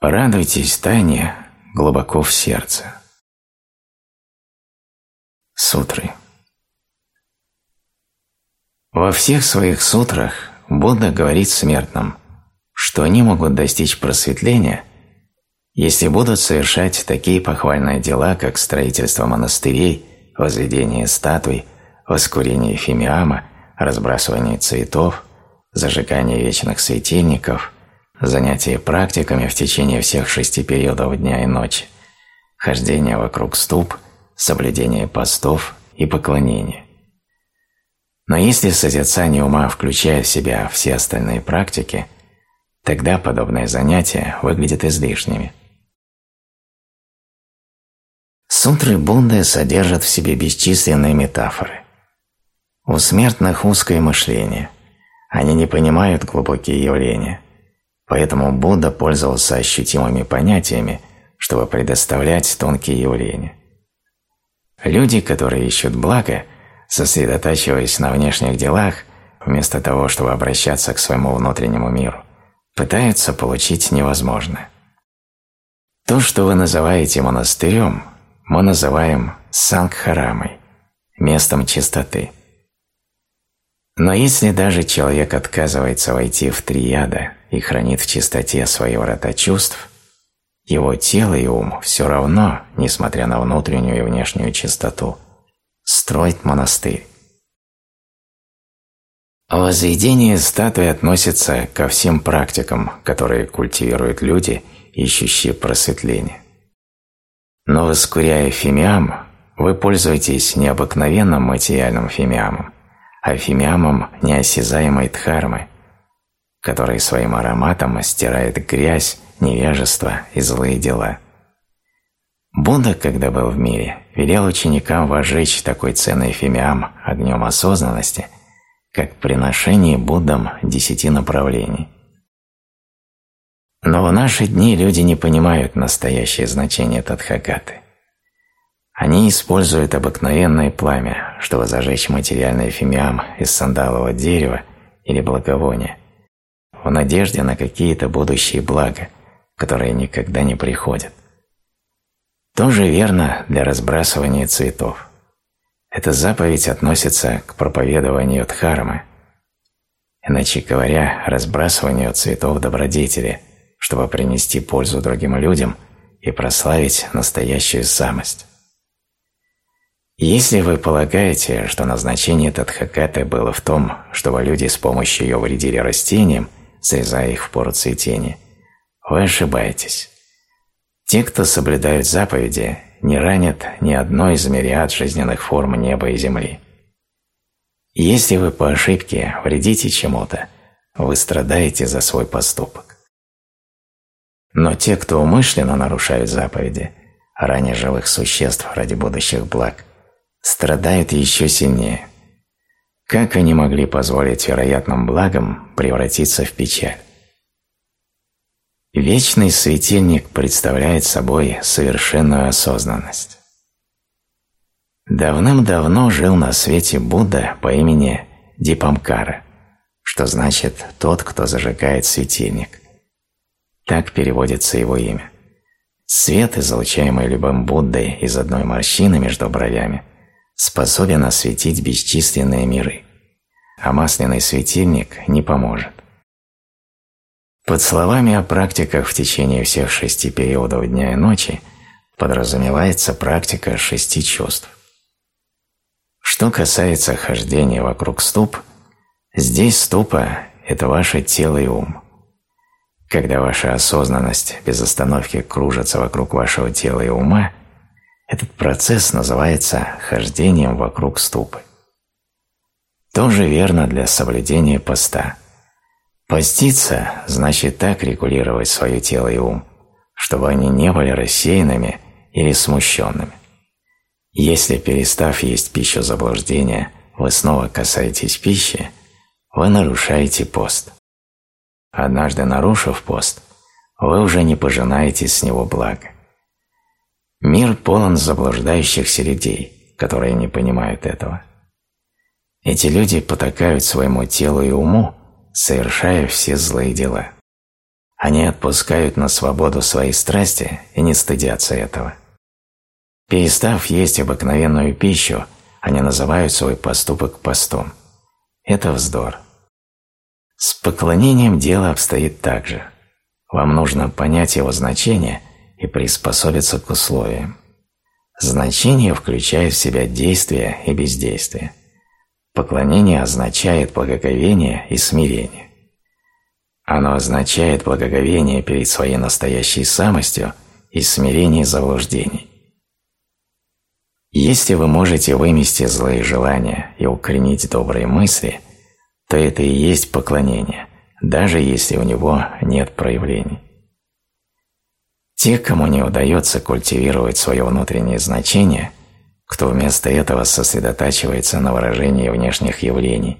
Радуйтесь тайне глубоко в сердце. Сутры Во всех своих сутрах Будда говорит смертным, что они могут достичь просветления, если будут совершать такие похвальные дела, как строительство монастырей, возведение статуй, воскурение фимиама, разбрасывание цветов, зажигание вечных светильников, занятие практиками в течение всех шести периодов дня и ночи, хождение вокруг ступ, соблюдение постов и поклонение. Но если созерцание ума включает в себя все остальные практики, тогда подобные занятия выглядят излишними. Сутры Будды содержат в себе бесчисленные метафоры. У смертных узкое мышление. Они не понимают глубокие явления. Поэтому Будда пользовался ощутимыми понятиями, чтобы предоставлять тонкие явления. Люди, которые ищут благо – сосредотачиваясь на внешних делах, вместо того, чтобы обращаться к своему внутреннему миру, пытаются получить невозможное. То, что вы называете монастырем, мы называем сангхарамой, местом чистоты. Но если даже человек отказывается войти в три яда и хранит в чистоте свои врата чувств, его тело и ум все равно, несмотря на внутреннюю и внешнюю чистоту, строить монастырь. Возведение статуи относится ко всем практикам, которые культивируют люди, ищущие просветление. Но воскуряя фимиам, вы пользуетесь не обыкновенным материальным фимиамом, а фимиамом неосязаемой дхармы, который своим ароматом стирает грязь, невежество и злые дела. Будда, когда был в мире, велел ученикам возжечь такой ценный фимиам огнем осознанности, как приношение Буддам десяти направлений. Но в наши дни люди не понимают настоящее значение Тадхагаты. Они используют обыкновенное пламя, чтобы зажечь материальный фимиам из сандалового дерева или благовония, в надежде на какие-то будущие блага, которые никогда не приходят. Тоже верно для разбрасывания цветов. Эта заповедь относится к проповедованию дхармы, иначе говоря, разбрасыванию цветов добродетели, чтобы принести пользу другим людям и прославить настоящую самость. Если вы полагаете, что назначение Тадхакаты было в том, чтобы люди с помощью ее вредили растениям, срезая их в пору цветения, вы ошибаетесь. Те, кто соблюдают заповеди, не ранят ни одной из мириад жизненных форм неба и земли. Если вы по ошибке вредите чему-то, вы страдаете за свой поступок. Но те, кто умышленно нарушают заповеди, ранее живых существ ради будущих благ, страдают еще сильнее. Как они могли позволить вероятным благам превратиться в печаль? Вечный светильник представляет собой совершенную осознанность. Давным-давно жил на свете Будда по имени Дипамкара, что значит «тот, кто зажигает светильник». Так переводится его имя. Свет, излучаемый любым Буддой из одной морщины между бровями, способен осветить бесчисленные миры, а масляный светильник не поможет. Под словами о практиках в течение всех шести периодов дня и ночи подразумевается практика шести чувств. Что касается хождения вокруг ступ, здесь ступа – это ваше тело и ум. Когда ваша осознанность без остановки кружится вокруг вашего тела и ума, этот процесс называется хождением вокруг ступы. Тоже верно для соблюдения поста – Поститься значит так регулировать свое тело и ум, чтобы они не были рассеянными или смущенными. Если, перестав есть пищу заблуждения, вы снова касаетесь пищи, вы нарушаете пост. Однажды нарушив пост, вы уже не пожинаете с него блага. Мир полон заблуждающихся людей, которые не понимают этого. Эти люди потакают своему телу и уму, совершая все злые дела. Они отпускают на свободу свои страсти и не стыдятся этого. Перестав есть обыкновенную пищу, они называют свой поступок постом. Это вздор. С поклонением дело обстоит так же. Вам нужно понять его значение и приспособиться к условиям. Значение включает в себя действие и бездействие. Поклонение означает благоговение и смирение. Оно означает благоговение перед своей настоящей самостью и смирение заблуждений. Если вы можете вымести злые желания и укоренить добрые мысли, то это и есть поклонение, даже если у него нет проявлений. Те, кому не удается культивировать свое внутреннее значение, кто вместо этого сосредотачивается на выражении внешних явлений,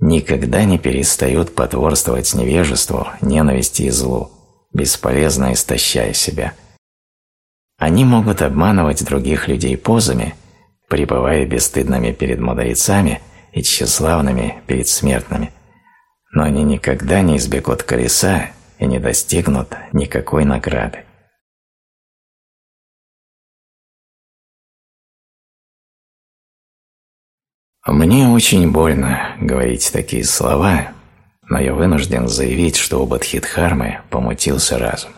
никогда не перестают потворствовать невежеству, ненависти и злу, бесполезно истощая себя. Они могут обманывать других людей позами, пребывая бесстыдными перед мудрецами и тщеславными перед смертными, но они никогда не избегут колеса и не достигнут никакой награды. Мне очень больно говорить такие слова, но я вынужден заявить, что у помутился разум.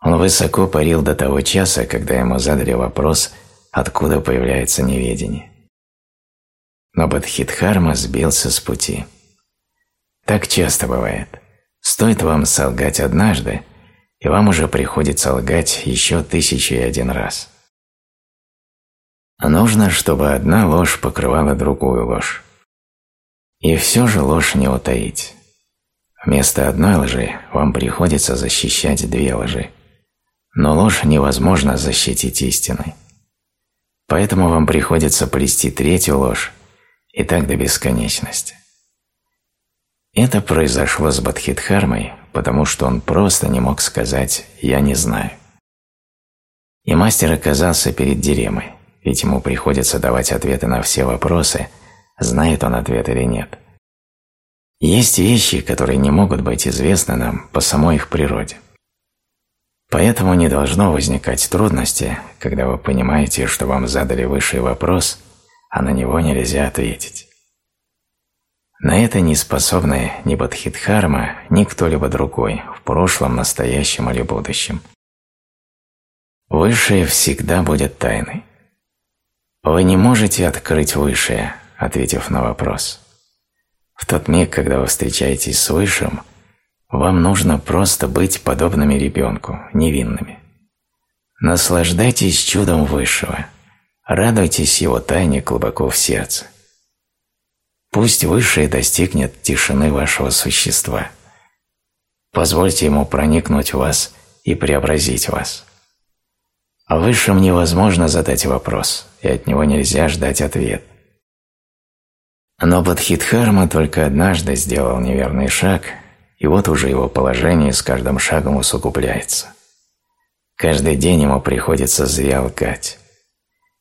Он высоко парил до того часа, когда ему задали вопрос, откуда появляется неведение. Но Бадхидхарма сбился с пути. Так часто бывает. Стоит вам солгать однажды, и вам уже приходится лгать еще тысячу и один раз. Нужно, чтобы одна ложь покрывала другую ложь. И все же ложь не утаить. Вместо одной лжи вам приходится защищать две лжи. Но ложь невозможно защитить истиной. Поэтому вам приходится плести третью ложь, и так до бесконечности. Это произошло с Бадхидхармой, потому что он просто не мог сказать «я не знаю». И мастер оказался перед дилеммой ведь ему приходится давать ответы на все вопросы, знает он ответ или нет. Есть вещи, которые не могут быть известны нам по самой их природе. Поэтому не должно возникать трудности, когда вы понимаете, что вам задали высший вопрос, а на него нельзя ответить. На это не способны ни Бадхидхарма, ни кто-либо другой в прошлом, настоящем или будущем. Высшее всегда будет тайной. Вы не можете открыть Высшее, ответив на вопрос. В тот миг, когда вы встречаетесь с Высшим, вам нужно просто быть подобными ребенку, невинными. Наслаждайтесь чудом Высшего, радуйтесь Его тайне глубоко в сердце. Пусть Высшее достигнет тишины вашего существа. Позвольте Ему проникнуть в вас и преобразить вас. А Высшим невозможно задать вопрос, и от него нельзя ждать ответ. Но Бадхидхарма только однажды сделал неверный шаг, и вот уже его положение с каждым шагом усугубляется. Каждый день ему приходится зря лгать.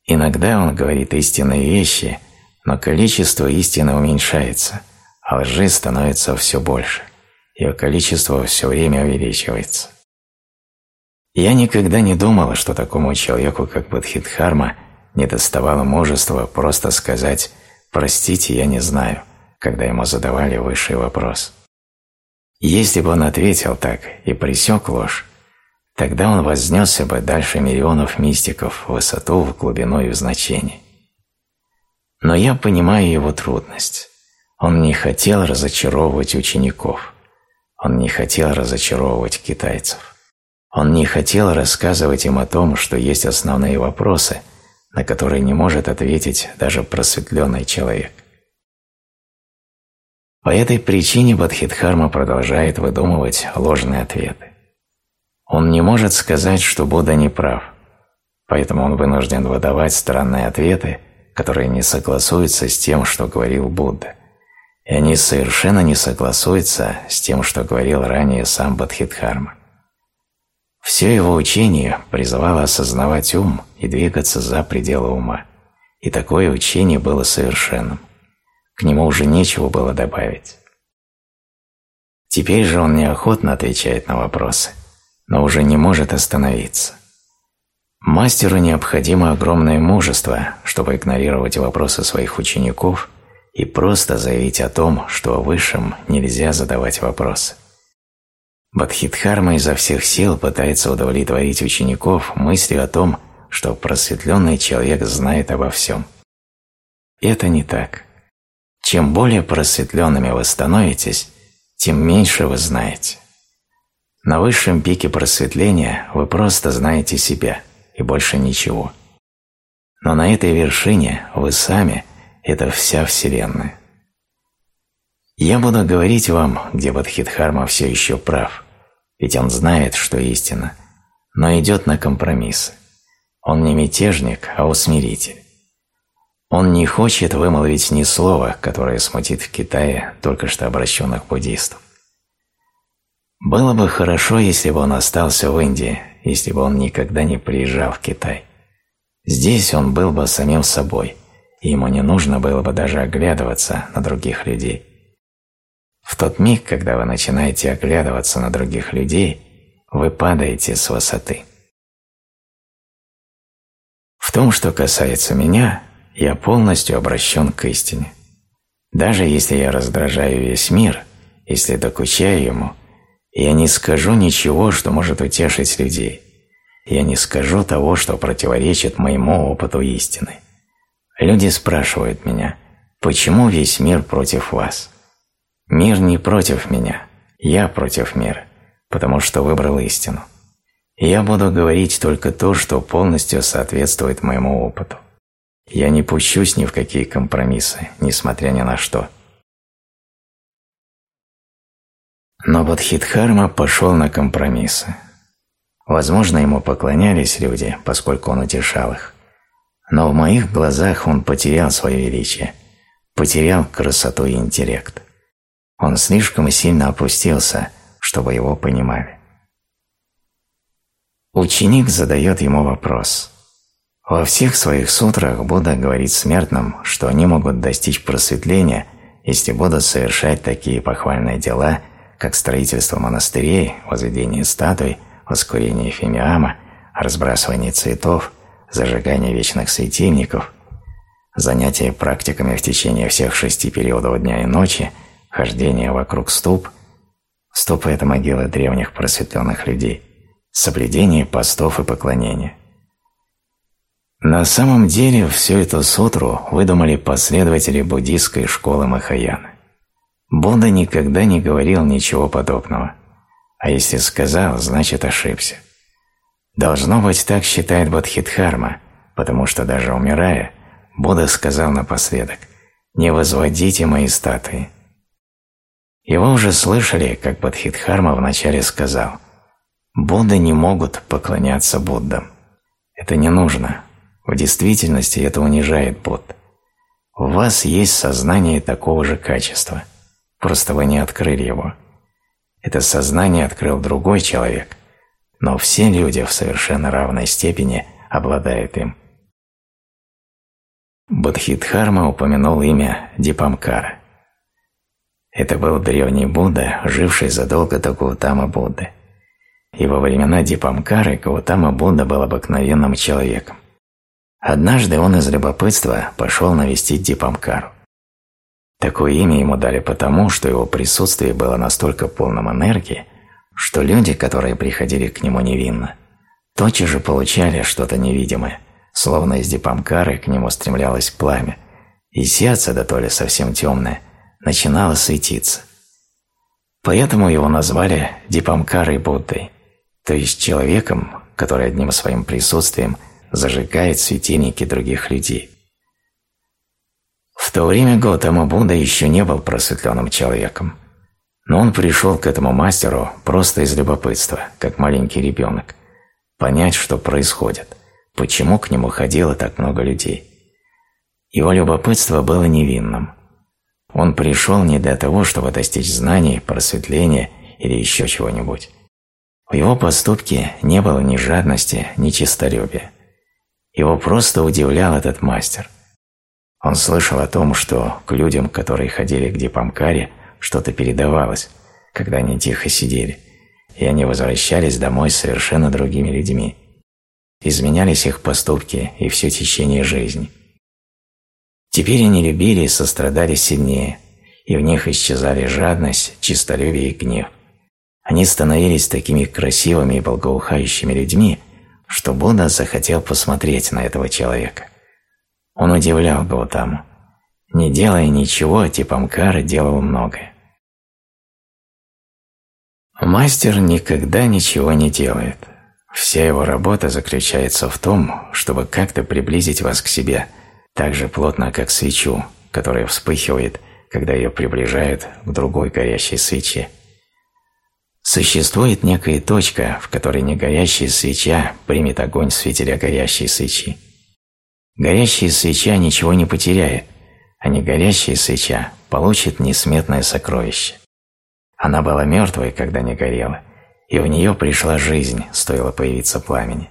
Иногда он говорит истинные вещи, но количество истины уменьшается, а лжи становится все больше. Ее количество все время увеличивается. Я никогда не думала, что такому человеку, как Бадхидхарма, не доставало мужества просто сказать «простите, я не знаю», когда ему задавали высший вопрос. Если бы он ответил так и пресек ложь, тогда он вознесся бы дальше миллионов мистиков в высоту, в глубину и в значение. Но я понимаю его трудность. Он не хотел разочаровывать учеников. Он не хотел разочаровывать китайцев. Он не хотел рассказывать им о том, что есть основные вопросы, на которые не может ответить даже просветленный человек. По этой причине Бадхидхарма продолжает выдумывать ложные ответы. Он не может сказать, что Будда не прав, поэтому он вынужден выдавать странные ответы, которые не согласуются с тем, что говорил Будда, и они совершенно не согласуются с тем, что говорил ранее сам Бадхидхарма. Все его учение призывало осознавать ум и двигаться за пределы ума, и такое учение было совершенным. К нему уже нечего было добавить. Теперь же он неохотно отвечает на вопросы, но уже не может остановиться. Мастеру необходимо огромное мужество, чтобы игнорировать вопросы своих учеников и просто заявить о том, что о высшем нельзя задавать вопросы. Бадхидхарма изо всех сил пытается удовлетворить учеников мыслью о том, что просветленный человек знает обо всем. Это не так. Чем более просветленными вы становитесь, тем меньше вы знаете. На высшем пике просветления вы просто знаете себя и больше ничего. Но на этой вершине вы сами – это вся Вселенная. Я буду говорить вам, где Бадхидхарма все еще прав, ведь он знает, что истина, но идет на компромиссы. Он не мятежник, а усмиритель. Он не хочет вымолвить ни слова, которое смутит в Китае только что обращенных буддистов. Было бы хорошо, если бы он остался в Индии, если бы он никогда не приезжал в Китай. Здесь он был бы самим собой, и ему не нужно было бы даже оглядываться на других людей. В тот миг, когда вы начинаете оглядываться на других людей, вы падаете с высоты. В том, что касается меня, я полностью обращен к истине. Даже если я раздражаю весь мир, если докучаю ему, я не скажу ничего, что может утешить людей. Я не скажу того, что противоречит моему опыту истины. Люди спрашивают меня, почему весь мир против вас? Мир не против меня, я против мира, потому что выбрал истину. я буду говорить только то, что полностью соответствует моему опыту. Я не пущусь ни в какие компромиссы, несмотря ни на что. Но Бодхидхарма пошел на компромиссы. Возможно, ему поклонялись люди, поскольку он утешал их. Но в моих глазах он потерял свое величие, потерял красоту и интеллект. Он слишком сильно опустился, чтобы его понимали. Ученик задает ему вопрос – во всех своих сутрах Будда говорит смертным, что они могут достичь просветления, если будут совершать такие похвальные дела, как строительство монастырей, возведение статуй, воскурение фимиама, разбрасывание цветов, зажигание вечных светильников, занятие практиками в течение всех шести периодов дня и ночи, хождение вокруг ступ. Ступы – это могилы древних просветленных людей, соблюдение постов и поклонения. На самом деле всю эту сутру выдумали последователи буддийской школы Махаяны. Будда никогда не говорил ничего подобного, а если сказал, значит ошибся. Должно быть, так считает Бодхидхарма, потому что даже умирая, Будда сказал напоследок «Не возводите мои статуи». Его уже слышали, как Бодхидхарма вначале сказал «Будды не могут поклоняться Буддам. Это не нужно, в действительности это унижает Будд. У вас есть сознание такого же качества, просто вы не открыли его. Это сознание открыл другой человек, но все люди в совершенно равной степени обладают им. Бодхидхарма упомянул имя Дипамкара. Это был древний Будда, живший задолго до Гаутама Будды. И во времена Дипамкары Гаутама Будда был обыкновенным человеком. Однажды он из любопытства пошел навестить Дипамкару. Такое имя ему дали потому, что его присутствие было настолько полным энергии, что люди, которые приходили к нему невинно, тотчас же получали что-то невидимое, словно из Дипамкары к нему стремлялось пламя, и сердце, да то ли совсем темное, начинало светиться. Поэтому его назвали Дипамкарой Буддой, то есть человеком, который одним своим присутствием – зажигает светильники других людей. В то время Готама Будда еще не был просветленным человеком, но он пришел к этому мастеру просто из любопытства, как маленький ребенок, понять, что происходит, почему к нему ходило так много людей. Его любопытство было невинным. Он пришел не для того, чтобы достичь знаний, просветления или еще чего-нибудь. В его поступке не было ни жадности, ни честолюбия. Его просто удивлял этот мастер. Он слышал о том, что к людям, которые ходили к Дипамкаре, что-то передавалось, когда они тихо сидели, и они возвращались домой совершенно другими людьми. Изменялись их поступки и все течение жизни. Теперь они любили и сострадали сильнее, и в них исчезали жадность, чистолюбие и гнев. Они становились такими красивыми и благоухающими людьми, что Будда захотел посмотреть на этого человека. Он удивлял Гаутаму. Не делая ничего, Типамкара делал многое. Мастер никогда ничего не делает. Вся его работа заключается в том, чтобы как-то приблизить вас к себе, так же плотно, как свечу, которая вспыхивает, когда ее приближают к другой горящей свече. Существует некая точка, в которой негорящая свеча примет огонь светиля горящей свечи. Горящая свеча ничего не потеряет, а негорящая свеча получит несметное сокровище. Она была мертвой, когда не горела, и в нее пришла жизнь, стоило появиться пламени.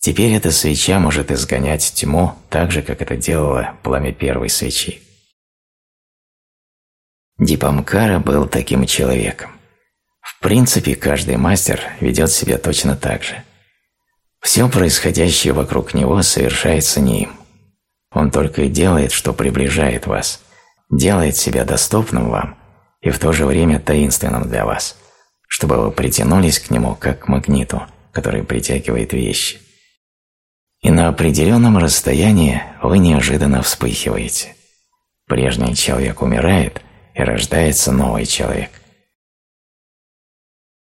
Теперь эта свеча может изгонять тьму так же, как это делало пламя первой свечи. Дипамкара был таким человеком. В принципе, каждый мастер ведет себя точно так же. Все происходящее вокруг него совершается не им. Он только и делает, что приближает вас, делает себя доступным вам и в то же время таинственным для вас, чтобы вы притянулись к нему как к магниту, который притягивает вещи. И на определенном расстоянии вы неожиданно вспыхиваете. Прежний человек умирает, и рождается новый человек.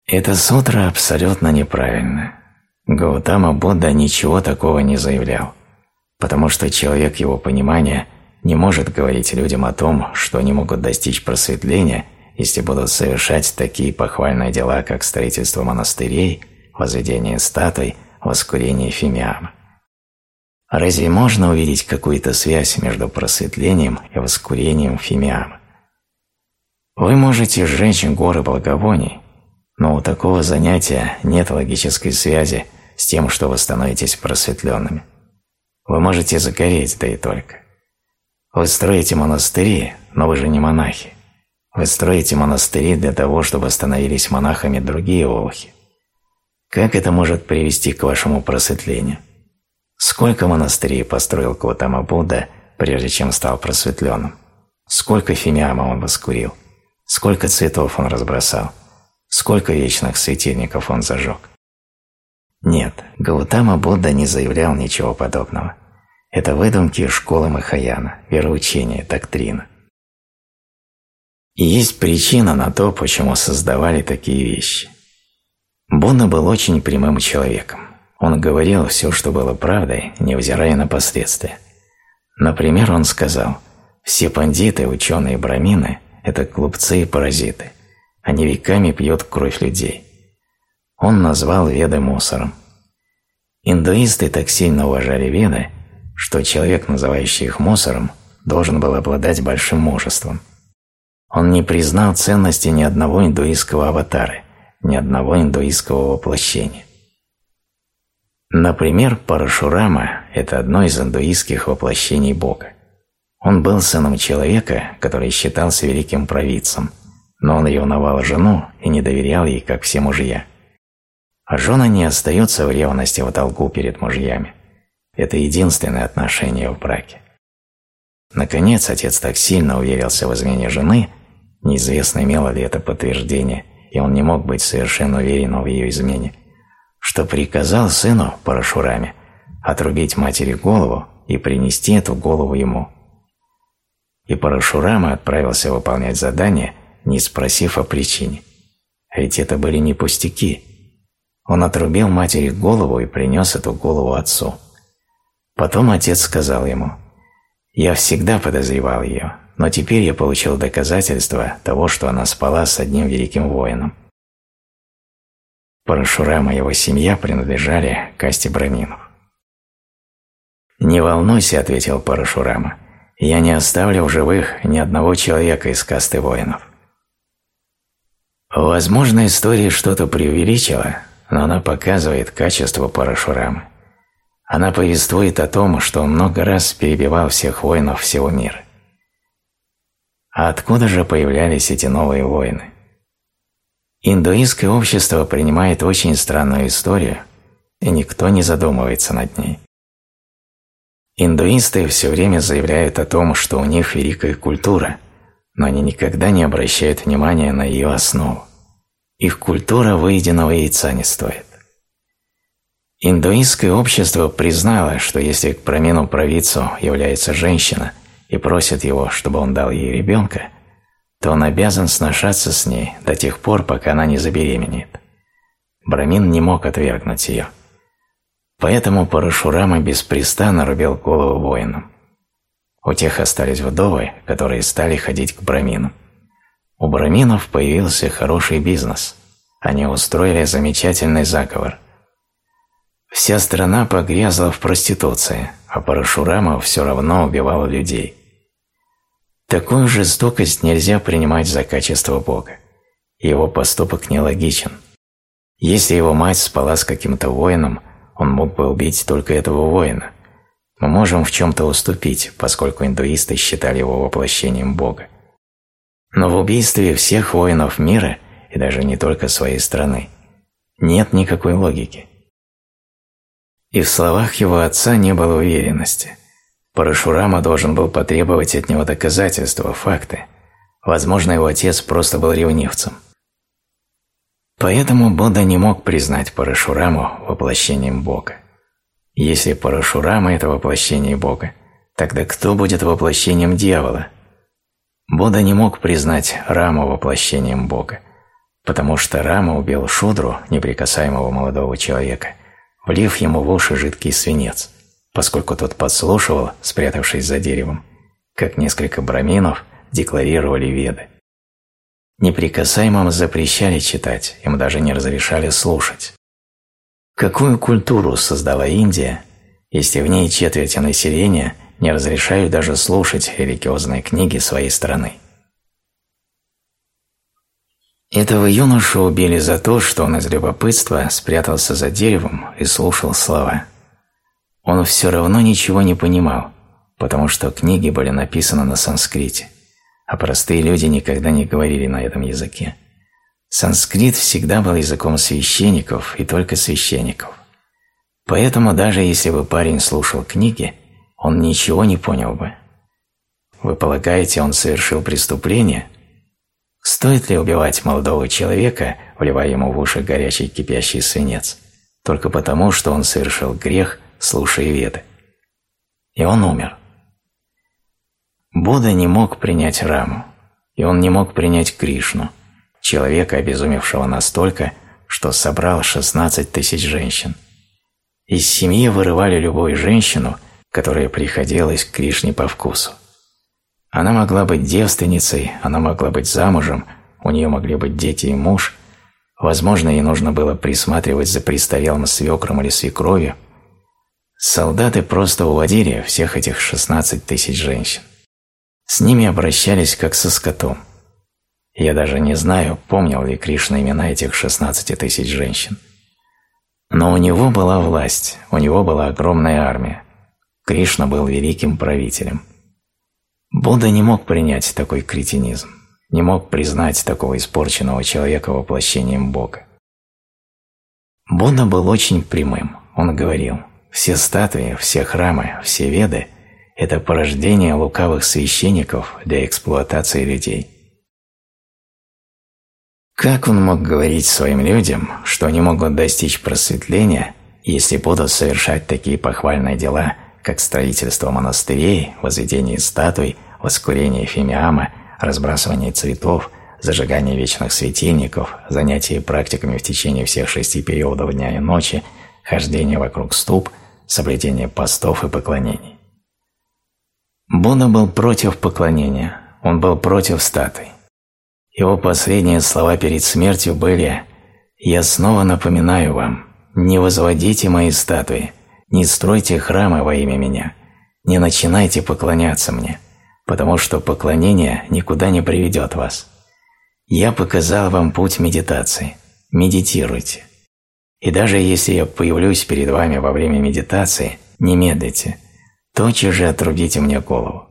Это сутра абсолютно неправильно. Гаутама Будда ничего такого не заявлял, потому что человек его понимания не может говорить людям о том, что они могут достичь просветления, если будут совершать такие похвальные дела, как строительство монастырей, возведение статуй, воскурение фимиама. Разве можно увидеть какую-то связь между просветлением и воскурением фимиама? Вы можете сжечь горы благовоний, но у такого занятия нет логической связи с тем, что вы становитесь просветленными. Вы можете загореть, да и только. Вы строите монастыри, но вы же не монахи. Вы строите монастыри для того, чтобы становились монахами другие олухи. Как это может привести к вашему просветлению? Сколько монастырей построил Кватама Будда, прежде чем стал просветленным? Сколько фимиама он воскурил? Сколько цветов он разбросал? Сколько вечных светильников он зажег? Нет, Гаутама Будда не заявлял ничего подобного. Это выдумки школы Махаяна, вероучения, доктрина. И есть причина на то, почему создавали такие вещи. Будда был очень прямым человеком. Он говорил все, что было правдой, невзирая на последствия. Например, он сказал, «Все пандиты, ученые и брамины – это глупцы и паразиты. Они веками пьют кровь людей. Он назвал Веды мусором. Индуисты так сильно уважали Веды, что человек, называющий их мусором, должен был обладать большим мужеством. Он не признал ценности ни одного индуистского аватара, ни одного индуистского воплощения. Например, Парашурама – это одно из индуистских воплощений Бога. Он был сыном человека, который считался великим провидцем – но он ревновал жену и не доверял ей, как все мужья. А жена не остается в ревности в долгу перед мужьями. Это единственное отношение в браке. Наконец, отец так сильно уверился в измене жены, неизвестно, имело ли это подтверждение, и он не мог быть совершенно уверен в ее измене, что приказал сыну Парашураме отрубить матери голову и принести эту голову ему. И Парашурама отправился выполнять задание – не спросив о причине. Ведь это были не пустяки. Он отрубил матери голову и принес эту голову отцу. Потом отец сказал ему, «Я всегда подозревал ее, но теперь я получил доказательство того, что она спала с одним великим воином». Парашурама и его семья принадлежали касте браминов. «Не волнуйся», — ответил Парашурама, — «я не оставлю в живых ни одного человека из касты воинов». Возможно, история что-то преувеличила, но она показывает качество Парашурамы. Она повествует о том, что он много раз перебивал всех воинов всего мира. А откуда же появлялись эти новые воины? Индуистское общество принимает очень странную историю, и никто не задумывается над ней. Индуисты все время заявляют о том, что у них великая культура, но они никогда не обращают внимания на ее основу. Их культура выеденного яйца не стоит. Индуистское общество признало, что если к промену провидцу является женщина и просит его, чтобы он дал ей ребенка, то он обязан сношаться с ней до тех пор, пока она не забеременеет. Брамин не мог отвергнуть ее. Поэтому Парашурама беспрестанно рубил голову воинам. У тех остались вдовы, которые стали ходить к браминам. У браминов появился хороший бизнес. Они устроили замечательный заговор. Вся страна погрязла в проституции, а Парашурама все равно убивал людей. Такую жестокость нельзя принимать за качество Бога. Его поступок нелогичен. Если его мать спала с каким-то воином, он мог бы убить только этого воина. Мы можем в чем-то уступить, поскольку индуисты считали его воплощением Бога. Но в убийстве всех воинов мира, и даже не только своей страны, нет никакой логики. И в словах его отца не было уверенности. Парашурама должен был потребовать от него доказательства, факты. Возможно, его отец просто был ревнивцем. Поэтому Будда не мог признать Парашураму воплощением Бога. Если Парашурама – это воплощение Бога, тогда кто будет воплощением дьявола – Будда не мог признать Раму воплощением Бога, потому что Рама убил Шудру, неприкасаемого молодого человека, влив ему в уши жидкий свинец, поскольку тот подслушивал, спрятавшись за деревом, как несколько браминов декларировали Веды. Неприкасаемым запрещали читать, им даже не разрешали слушать. Какую культуру создала Индия, если в ней четверть населения – не разрешают даже слушать религиозные книги своей страны. Этого юношу убили за то, что он из любопытства спрятался за деревом и слушал слова. Он все равно ничего не понимал, потому что книги были написаны на санскрите, а простые люди никогда не говорили на этом языке. Санскрит всегда был языком священников и только священников. Поэтому даже если бы парень слушал книги – он ничего не понял бы. Вы полагаете, он совершил преступление? Стоит ли убивать молодого человека, вливая ему в уши горячий кипящий свинец, только потому, что он совершил грех, слушая веды? И он умер. Будда не мог принять Раму, и он не мог принять Кришну, человека, обезумевшего настолько, что собрал 16 тысяч женщин. Из семьи вырывали любую женщину – которая приходилась к Кришне по вкусу. Она могла быть девственницей, она могла быть замужем, у нее могли быть дети и муж, возможно, ей нужно было присматривать за престарелым свекром или свекровью. Солдаты просто уводили всех этих 16 тысяч женщин. С ними обращались как со скотом. Я даже не знаю, помнил ли Кришна имена этих 16 тысяч женщин. Но у него была власть, у него была огромная армия. Кришна был великим правителем. Будда не мог принять такой кретинизм, не мог признать такого испорченного человека воплощением Бога. Будда был очень прямым. Он говорил, все статуи, все храмы, все веды – это порождение лукавых священников для эксплуатации людей. Как он мог говорить своим людям, что они могут достичь просветления, если будут совершать такие похвальные дела – как строительство монастырей, возведение статуй, воскурение фимиама, разбрасывание цветов, зажигание вечных светильников, занятие практиками в течение всех шести периодов дня и ночи, хождение вокруг ступ, соблюдение постов и поклонений. Будда был против поклонения, он был против статуй. Его последние слова перед смертью были «Я снова напоминаю вам, не возводите мои статуи, не стройте храмы во имя меня, не начинайте поклоняться мне, потому что поклонение никуда не приведет вас. Я показал вам путь медитации. Медитируйте. И даже если я появлюсь перед вами во время медитации, не медлите, тотчас же отрубите мне голову.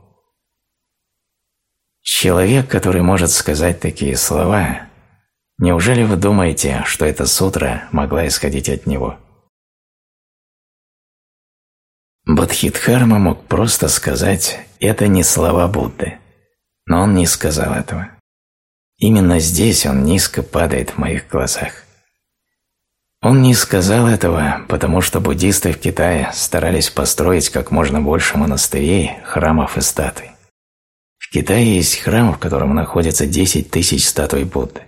Человек, который может сказать такие слова, Неужели вы думаете, что эта сутра могла исходить от него? Бодхидхарма мог просто сказать «это не слова Будды», но он не сказал этого. Именно здесь он низко падает в моих глазах. Он не сказал этого, потому что буддисты в Китае старались построить как можно больше монастырей, храмов и статуй. В Китае есть храм, в котором находится 10 тысяч статуй Будды.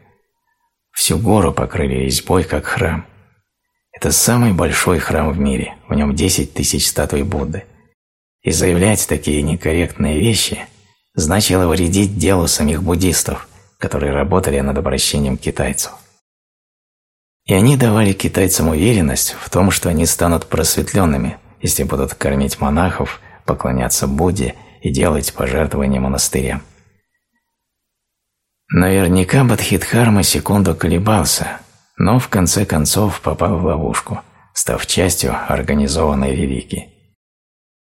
Всю гору покрыли резьбой, как храм. Это самый большой храм в мире, в нем 10 тысяч статуй Будды. И заявлять такие некорректные вещи значило вредить делу самих буддистов, которые работали над обращением китайцев. И они давали китайцам уверенность в том, что они станут просветленными, если будут кормить монахов, поклоняться Будде и делать пожертвования монастырям. Наверняка Бадхидхарма секунду колебался, но в конце концов попал в ловушку, став частью организованной религии.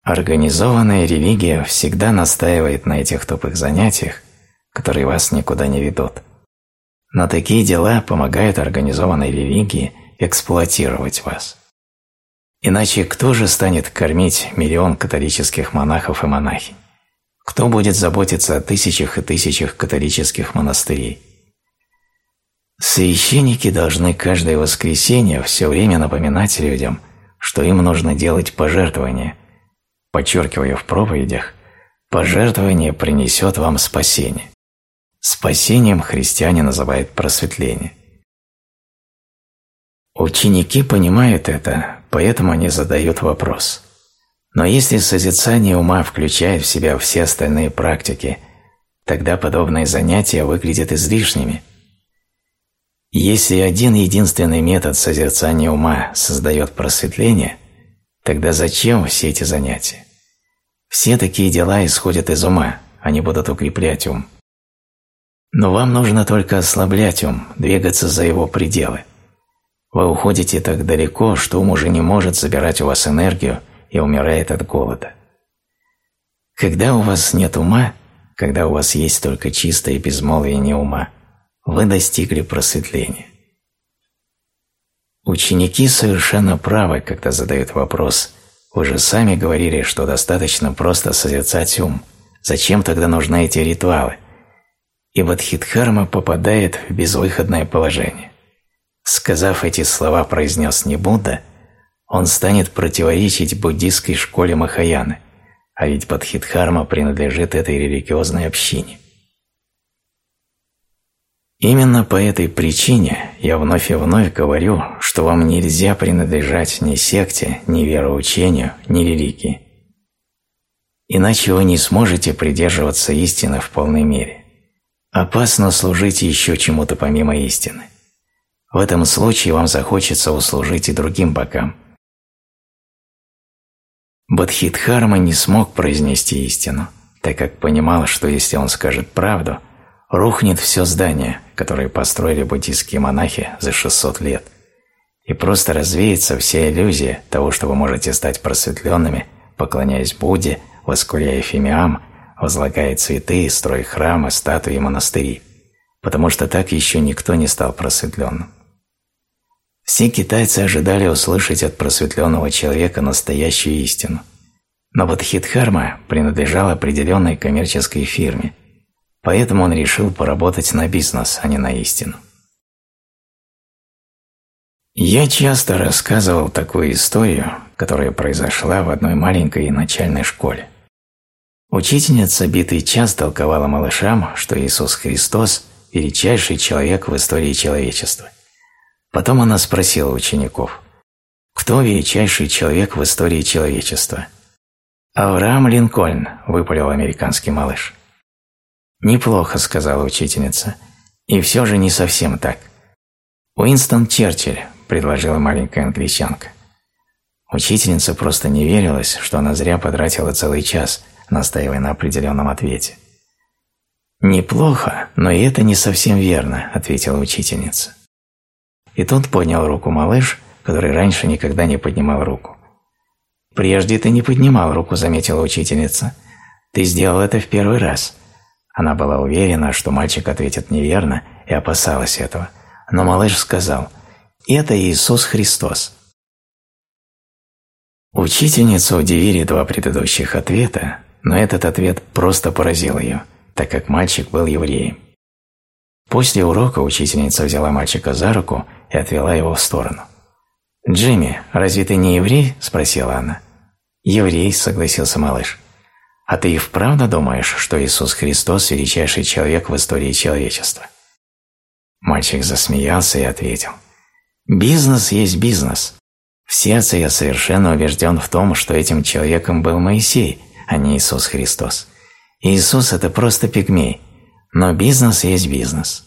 Организованная религия всегда настаивает на этих тупых занятиях, которые вас никуда не ведут. Но такие дела помогают организованной религии эксплуатировать вас. Иначе кто же станет кормить миллион католических монахов и монахинь? Кто будет заботиться о тысячах и тысячах католических монастырей? Священники должны каждое воскресенье все время напоминать людям, что им нужно делать пожертвования, подчеркивая в проповедях, пожертвование принесет вам спасение. Спасением христиане называют просветление. Ученики понимают это, поэтому они задают вопрос. Но если созерцание ума включает в себя все остальные практики, тогда подобные занятия выглядят излишними. Если один единственный метод созерцания ума создает просветление, тогда зачем все эти занятия? Все такие дела исходят из ума, они будут укреплять ум. Но вам нужно только ослаблять ум, двигаться за его пределы. Вы уходите так далеко, что ум уже не может забирать у вас энергию и умирает от голода. Когда у вас нет ума, когда у вас есть только чистое безмолвие не ума, вы достигли просветления. Ученики совершенно правы, когда задают вопрос «Вы же сами говорили, что достаточно просто созерцать ум. Зачем тогда нужны эти ритуалы?» И Вадхидхарма попадает в безвыходное положение. Сказав эти слова, произнес не Будда, он станет противоречить буддистской школе Махаяны, а ведь Бадхидхарма принадлежит этой религиозной общине. Именно по этой причине я вновь и вновь говорю, что вам нельзя принадлежать ни секте, ни вероучению, ни религии. Иначе вы не сможете придерживаться истины в полной мере. Опасно служить еще чему-то помимо истины. В этом случае вам захочется услужить и другим богам. Бадхидхарма не смог произнести истину, так как понимал, что если он скажет правду, рухнет все здание, которое построили буддийские монахи за 600 лет, и просто развеется вся иллюзия того, что вы можете стать просветленными, поклоняясь Будде, воскуряя фимиам – возлагая цветы, строя храмы, статуи и монастыри, потому что так еще никто не стал просветленным. Все китайцы ожидали услышать от просветленного человека настоящую истину, но Бодхидхарма принадлежал определенной коммерческой фирме, поэтому он решил поработать на бизнес, а не на истину. Я часто рассказывал такую историю, которая произошла в одной маленькой начальной школе. Учительница битый час толковала малышам, что Иисус Христос – величайший человек в истории человечества. Потом она спросила учеников, кто величайший человек в истории человечества? «Авраам Линкольн», – выпалил американский малыш. «Неплохо», – сказала учительница, – «и все же не совсем так». «Уинстон Черчилль», – предложила маленькая англичанка. Учительница просто не верилась, что она зря потратила целый час – настаивая на определенном ответе. «Неплохо, но и это не совсем верно», – ответила учительница. И тут поднял руку малыш, который раньше никогда не поднимал руку. «Прежде ты не поднимал руку», – заметила учительница. «Ты сделал это в первый раз». Она была уверена, что мальчик ответит неверно и опасалась этого, но малыш сказал «Это Иисус Христос». Учительницу удивили два предыдущих ответа, но этот ответ просто поразил ее, так как мальчик был евреем. После урока учительница взяла мальчика за руку и отвела его в сторону. «Джимми, разве ты не еврей?» – спросила она. «Еврей», – согласился малыш. «А ты и вправду думаешь, что Иисус Христос – величайший человек в истории человечества?» Мальчик засмеялся и ответил. «Бизнес есть бизнес. В сердце я совершенно убежден в том, что этим человеком был Моисей, а не Иисус Христос. Иисус – это просто пигмей, но бизнес есть бизнес.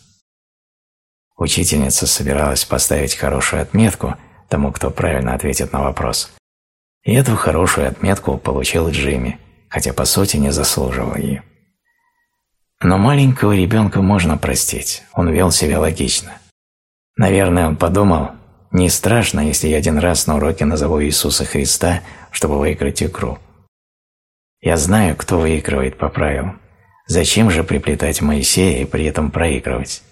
Учительница собиралась поставить хорошую отметку тому, кто правильно ответит на вопрос. И эту хорошую отметку получил Джимми, хотя по сути не заслуживал ее. Но маленького ребенка можно простить, он вел себя логично. Наверное, он подумал, не страшно, если я один раз на уроке назову Иисуса Христа, чтобы выиграть игру. Я знаю, кто выигрывает по правилам. Зачем же приплетать Моисея и при этом проигрывать?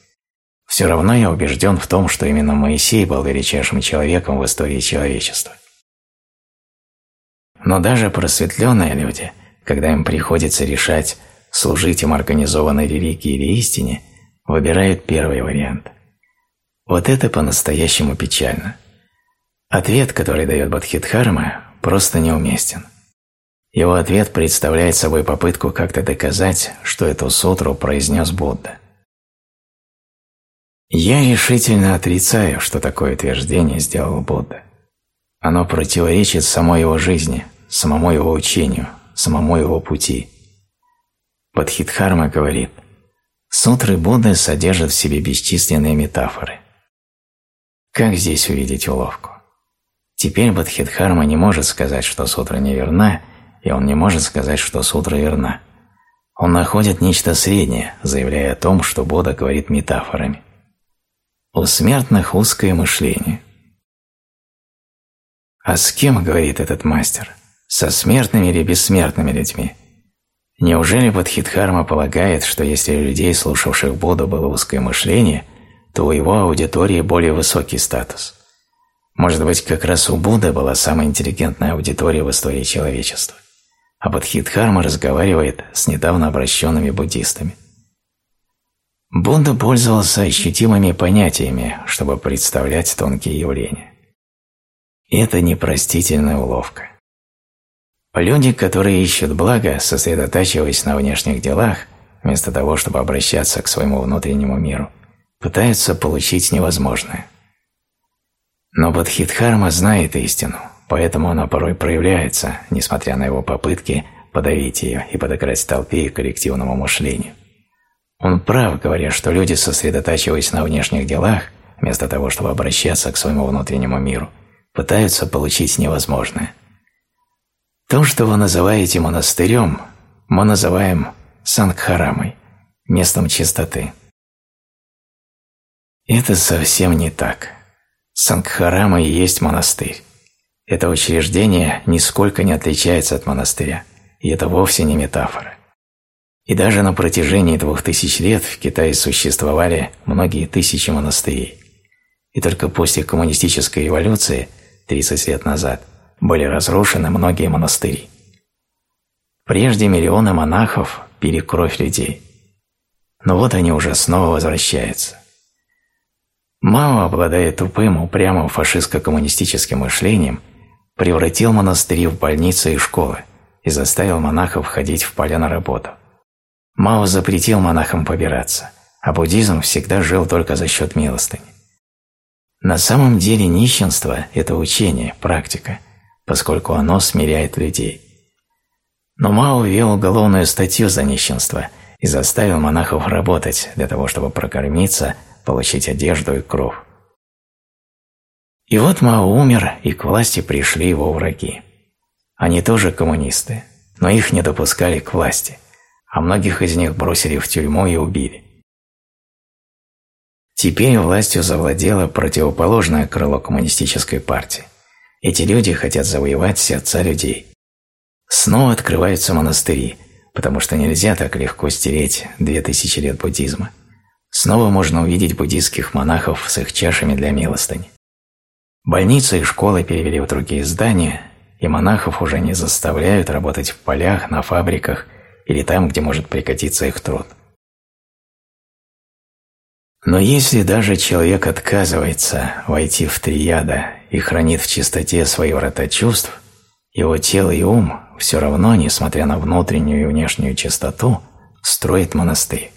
Все равно я убежден в том, что именно Моисей был величайшим человеком в истории человечества. Но даже просветленные люди, когда им приходится решать, служить им организованной религии или истине, выбирают первый вариант. Вот это по-настоящему печально. Ответ, который дает Бадхидхарма, просто неуместен. Его ответ представляет собой попытку как-то доказать, что эту сутру произнес Будда. Я решительно отрицаю, что такое утверждение сделал Будда. Оно противоречит самой его жизни, самому его учению, самому его пути. Падхидхарма говорит, сутры Будды содержат в себе бесчисленные метафоры. Как здесь увидеть уловку? Теперь Бадхидхарма не может сказать, что сутра неверна, и он не может сказать, что сутра верна. Он находит нечто среднее, заявляя о том, что Будда говорит метафорами. У смертных узкое мышление. А с кем говорит этот мастер? Со смертными или бессмертными людьми? Неужели Бодхидхарма полагает, что если у людей, слушавших Будду, было узкое мышление, то у его аудитории более высокий статус? Может быть, как раз у Будды была самая интеллигентная аудитория в истории человечества? А Бодхидхарма разговаривает с недавно обращенными буддистами. Будда пользовался ощутимыми понятиями, чтобы представлять тонкие явления. Это непростительная уловка. Люди, которые ищут благо, сосредотачиваясь на внешних делах, вместо того, чтобы обращаться к своему внутреннему миру, пытаются получить невозможное. Но Бодхидхарма знает истину – поэтому она порой проявляется, несмотря на его попытки подавить ее и подыграть толпе и коллективному мышлению. Он прав, говоря, что люди, сосредотачиваясь на внешних делах, вместо того, чтобы обращаться к своему внутреннему миру, пытаются получить невозможное. То, что вы называете монастырем, мы называем Сангхарамой, местом чистоты. Это совсем не так. Сангхарама и есть монастырь. Это учреждение нисколько не отличается от монастыря, и это вовсе не метафора. И даже на протяжении двух тысяч лет в Китае существовали многие тысячи монастырей. И только после коммунистической революции, 30 лет назад, были разрушены многие монастыри. Прежде миллионы монахов пили кровь людей. Но вот они уже снова возвращаются. Мао, обладая тупым, упрямым фашистско-коммунистическим мышлением – превратил монастыри в больницы и школы и заставил монахов ходить в поля на работу. Мао запретил монахам побираться, а буддизм всегда жил только за счет милостыни. На самом деле нищенство – это учение, практика, поскольку оно смиряет людей. Но Мао ввел уголовную статью за нищенство и заставил монахов работать для того, чтобы прокормиться, получить одежду и кров. И вот Мао умер, и к власти пришли его враги. Они тоже коммунисты, но их не допускали к власти, а многих из них бросили в тюрьму и убили. Теперь властью завладело противоположное крыло коммунистической партии. Эти люди хотят завоевать сердца людей. Снова открываются монастыри, потому что нельзя так легко стереть две тысячи лет буддизма. Снова можно увидеть буддийских монахов с их чашами для милостыни. Больницы и школы перевели в другие здания, и монахов уже не заставляют работать в полях, на фабриках или там, где может прекратиться их труд. Но если даже человек отказывается войти в трияда и хранит в чистоте свои врата чувств, его тело и ум все равно, несмотря на внутреннюю и внешнюю чистоту, строит монастырь.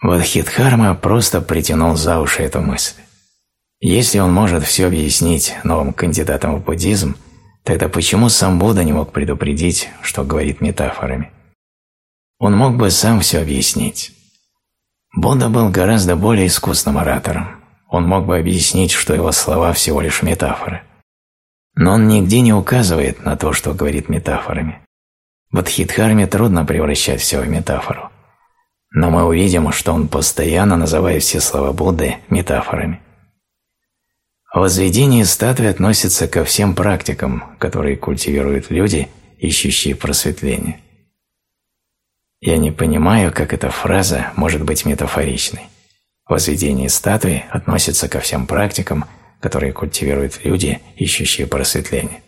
Вадхидхарма просто притянул за уши эту мысль. Если он может все объяснить новым кандидатам в буддизм, тогда почему сам Будда не мог предупредить, что говорит метафорами? Он мог бы сам все объяснить. Будда был гораздо более искусным оратором. Он мог бы объяснить, что его слова всего лишь метафоры. Но он нигде не указывает на то, что говорит метафорами. В трудно превращать все в метафору. Но мы увидим, что он постоянно называет все слова Будды метафорами. Возведение статуи относится ко всем практикам, которые культивируют люди, ищущие просветление. Я не понимаю, как эта фраза может быть метафоричной. Возведение статуи относится ко всем практикам, которые культивируют люди, ищущие просветление.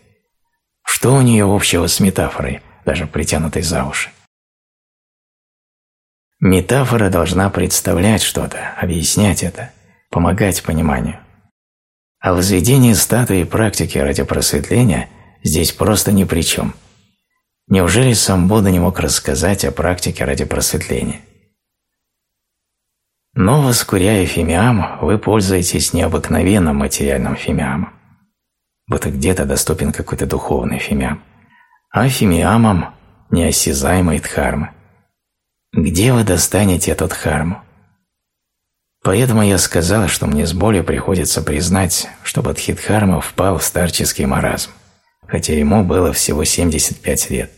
Что у нее общего с метафорой, даже притянутой за уши? Метафора должна представлять что-то, объяснять это, помогать пониманию. А возведение статуи практики ради просветления здесь просто ни при чем – Неужели сам Будда не мог рассказать о практике ради просветления? Но, воскуряя фимиам, вы пользуетесь необыкновенным материальным фимиамом. Будто где-то доступен какой-то духовный фимиам. А фимиамом неосязаемой дхармы. Где вы достанете эту дхарму? Поэтому я сказал, что мне с болью приходится признать, что Бадхидхарма впал в старческий маразм, хотя ему было всего 75 лет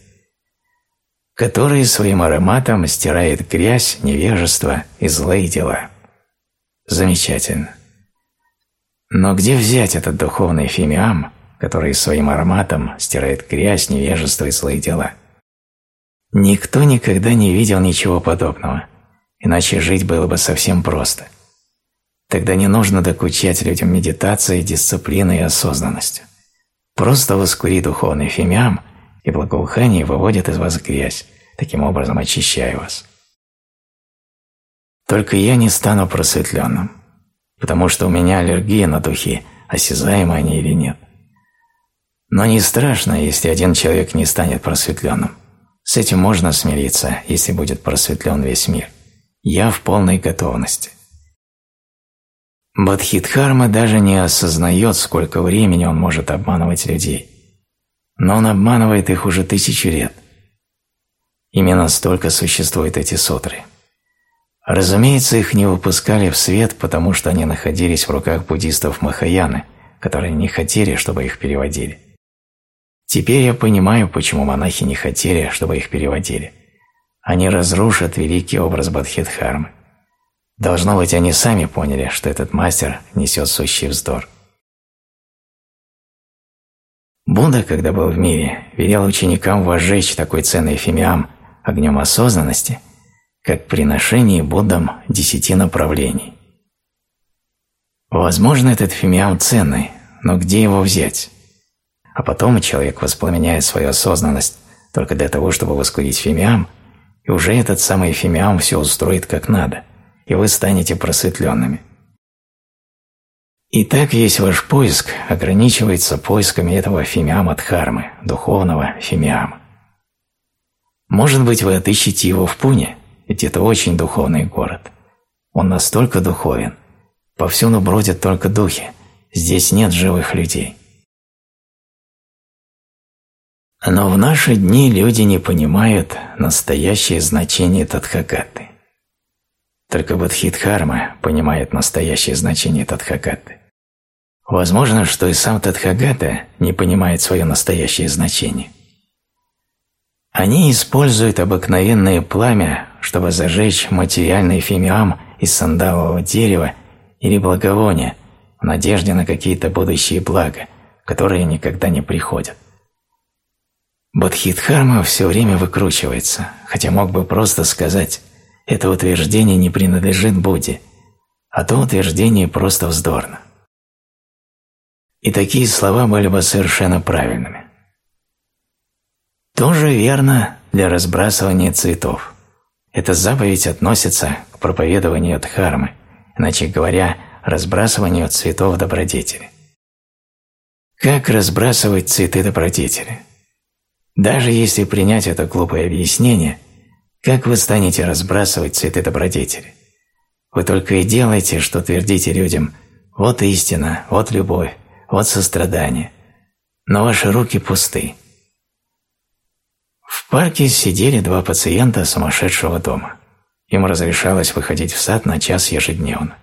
который своим ароматом стирает грязь, невежество и злые дела. Замечательно. Но где взять этот духовный фимиам, который своим ароматом стирает грязь, невежество и злые дела? Никто никогда не видел ничего подобного, иначе жить было бы совсем просто. Тогда не нужно докучать людям медитацией, дисциплиной и осознанностью. Просто воскури духовный фимиам, и благоухание выводит из вас грязь, таким образом очищая вас. Только я не стану просветленным, потому что у меня аллергия на духи, осязаемы они или нет. Но не страшно, если один человек не станет просветленным. С этим можно смириться, если будет просветлен весь мир. Я в полной готовности. Бадхидхарма даже не осознает, сколько времени он может обманывать людей. Но он обманывает их уже тысячи лет – Именно столько существуют эти сутры. Разумеется, их не выпускали в свет, потому что они находились в руках буддистов Махаяны, которые не хотели, чтобы их переводили. Теперь я понимаю, почему монахи не хотели, чтобы их переводили. Они разрушат великий образ Бадхидхармы. Должно быть, они сами поняли, что этот мастер несет сущий вздор. Будда, когда был в мире, велел ученикам возжечь такой ценный фимиам огнем осознанности, как приношение Буддам десяти направлений. Возможно, этот фимиам ценный, но где его взять? А потом человек воспламеняет свою осознанность только для того, чтобы воскурить фимиам, и уже этот самый фимиам все устроит как надо, и вы станете просветленными. И так весь ваш поиск ограничивается поисками этого фимиама дхармы, духовного фимиама. Может быть, вы отыщете его в Пуне, ведь это очень духовный город. Он настолько духовен. Повсюду бродят только духи. Здесь нет живых людей. Но в наши дни люди не понимают настоящее значение Тадхагаты. Только Бадхидхарма понимает настоящее значение Тадхагаты. Возможно, что и сам Тадхагата не понимает свое настоящее значение. Они используют обыкновенное пламя, чтобы зажечь материальный фимиам из сандалового дерева или благовония в надежде на какие-то будущие блага, которые никогда не приходят. Бодхидхарма все время выкручивается, хотя мог бы просто сказать это утверждение не принадлежит Будде, а то утверждение просто вздорно. И такие слова были бы совершенно правильными. Тоже верно для разбрасывания цветов. Эта заповедь относится к проповедованию дхармы, иначе говоря, разбрасыванию цветов добродетели. Как разбрасывать цветы добродетели? Даже если принять это глупое объяснение, как вы станете разбрасывать цветы добродетели? Вы только и делаете, что твердите людям «вот истина, вот любовь, вот сострадание», но ваши руки пусты. В парке сидели два пациента сумасшедшего дома. Им разрешалось выходить в сад на час ежедневно.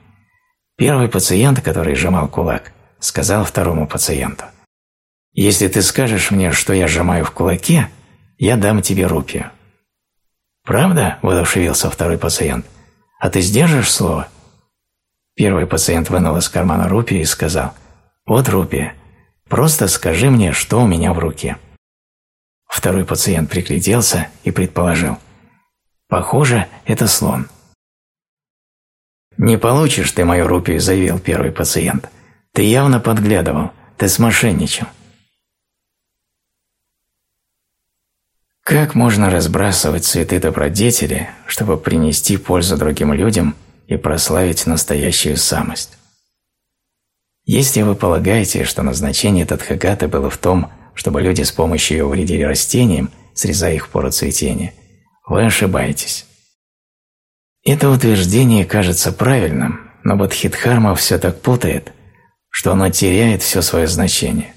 Первый пациент, который сжимал кулак, сказал второму пациенту если ты скажешь мне, что я сжимаю в кулаке, я дам тебе рупию». «Правда?» – воодушевился второй пациент. «А ты сдержишь слово?» Первый пациент вынул из кармана рупию и сказал, «Вот рупия, просто скажи мне, что у меня в руке». Второй пациент пригляделся и предположил, «Похоже, это слон». «Не получишь ты мою рупию», – заявил первый пациент. «Ты явно подглядывал, ты смошенничал. Как можно разбрасывать цветы добродетели, чтобы принести пользу другим людям и прославить настоящую самость? Если вы полагаете, что назначение Тадхагаты было в том, чтобы люди с помощью ее вредили растениям, срезая их пору цветения, вы ошибаетесь. Это утверждение кажется правильным, но Бодхидхарма все так путает, что оно теряет все свое значение.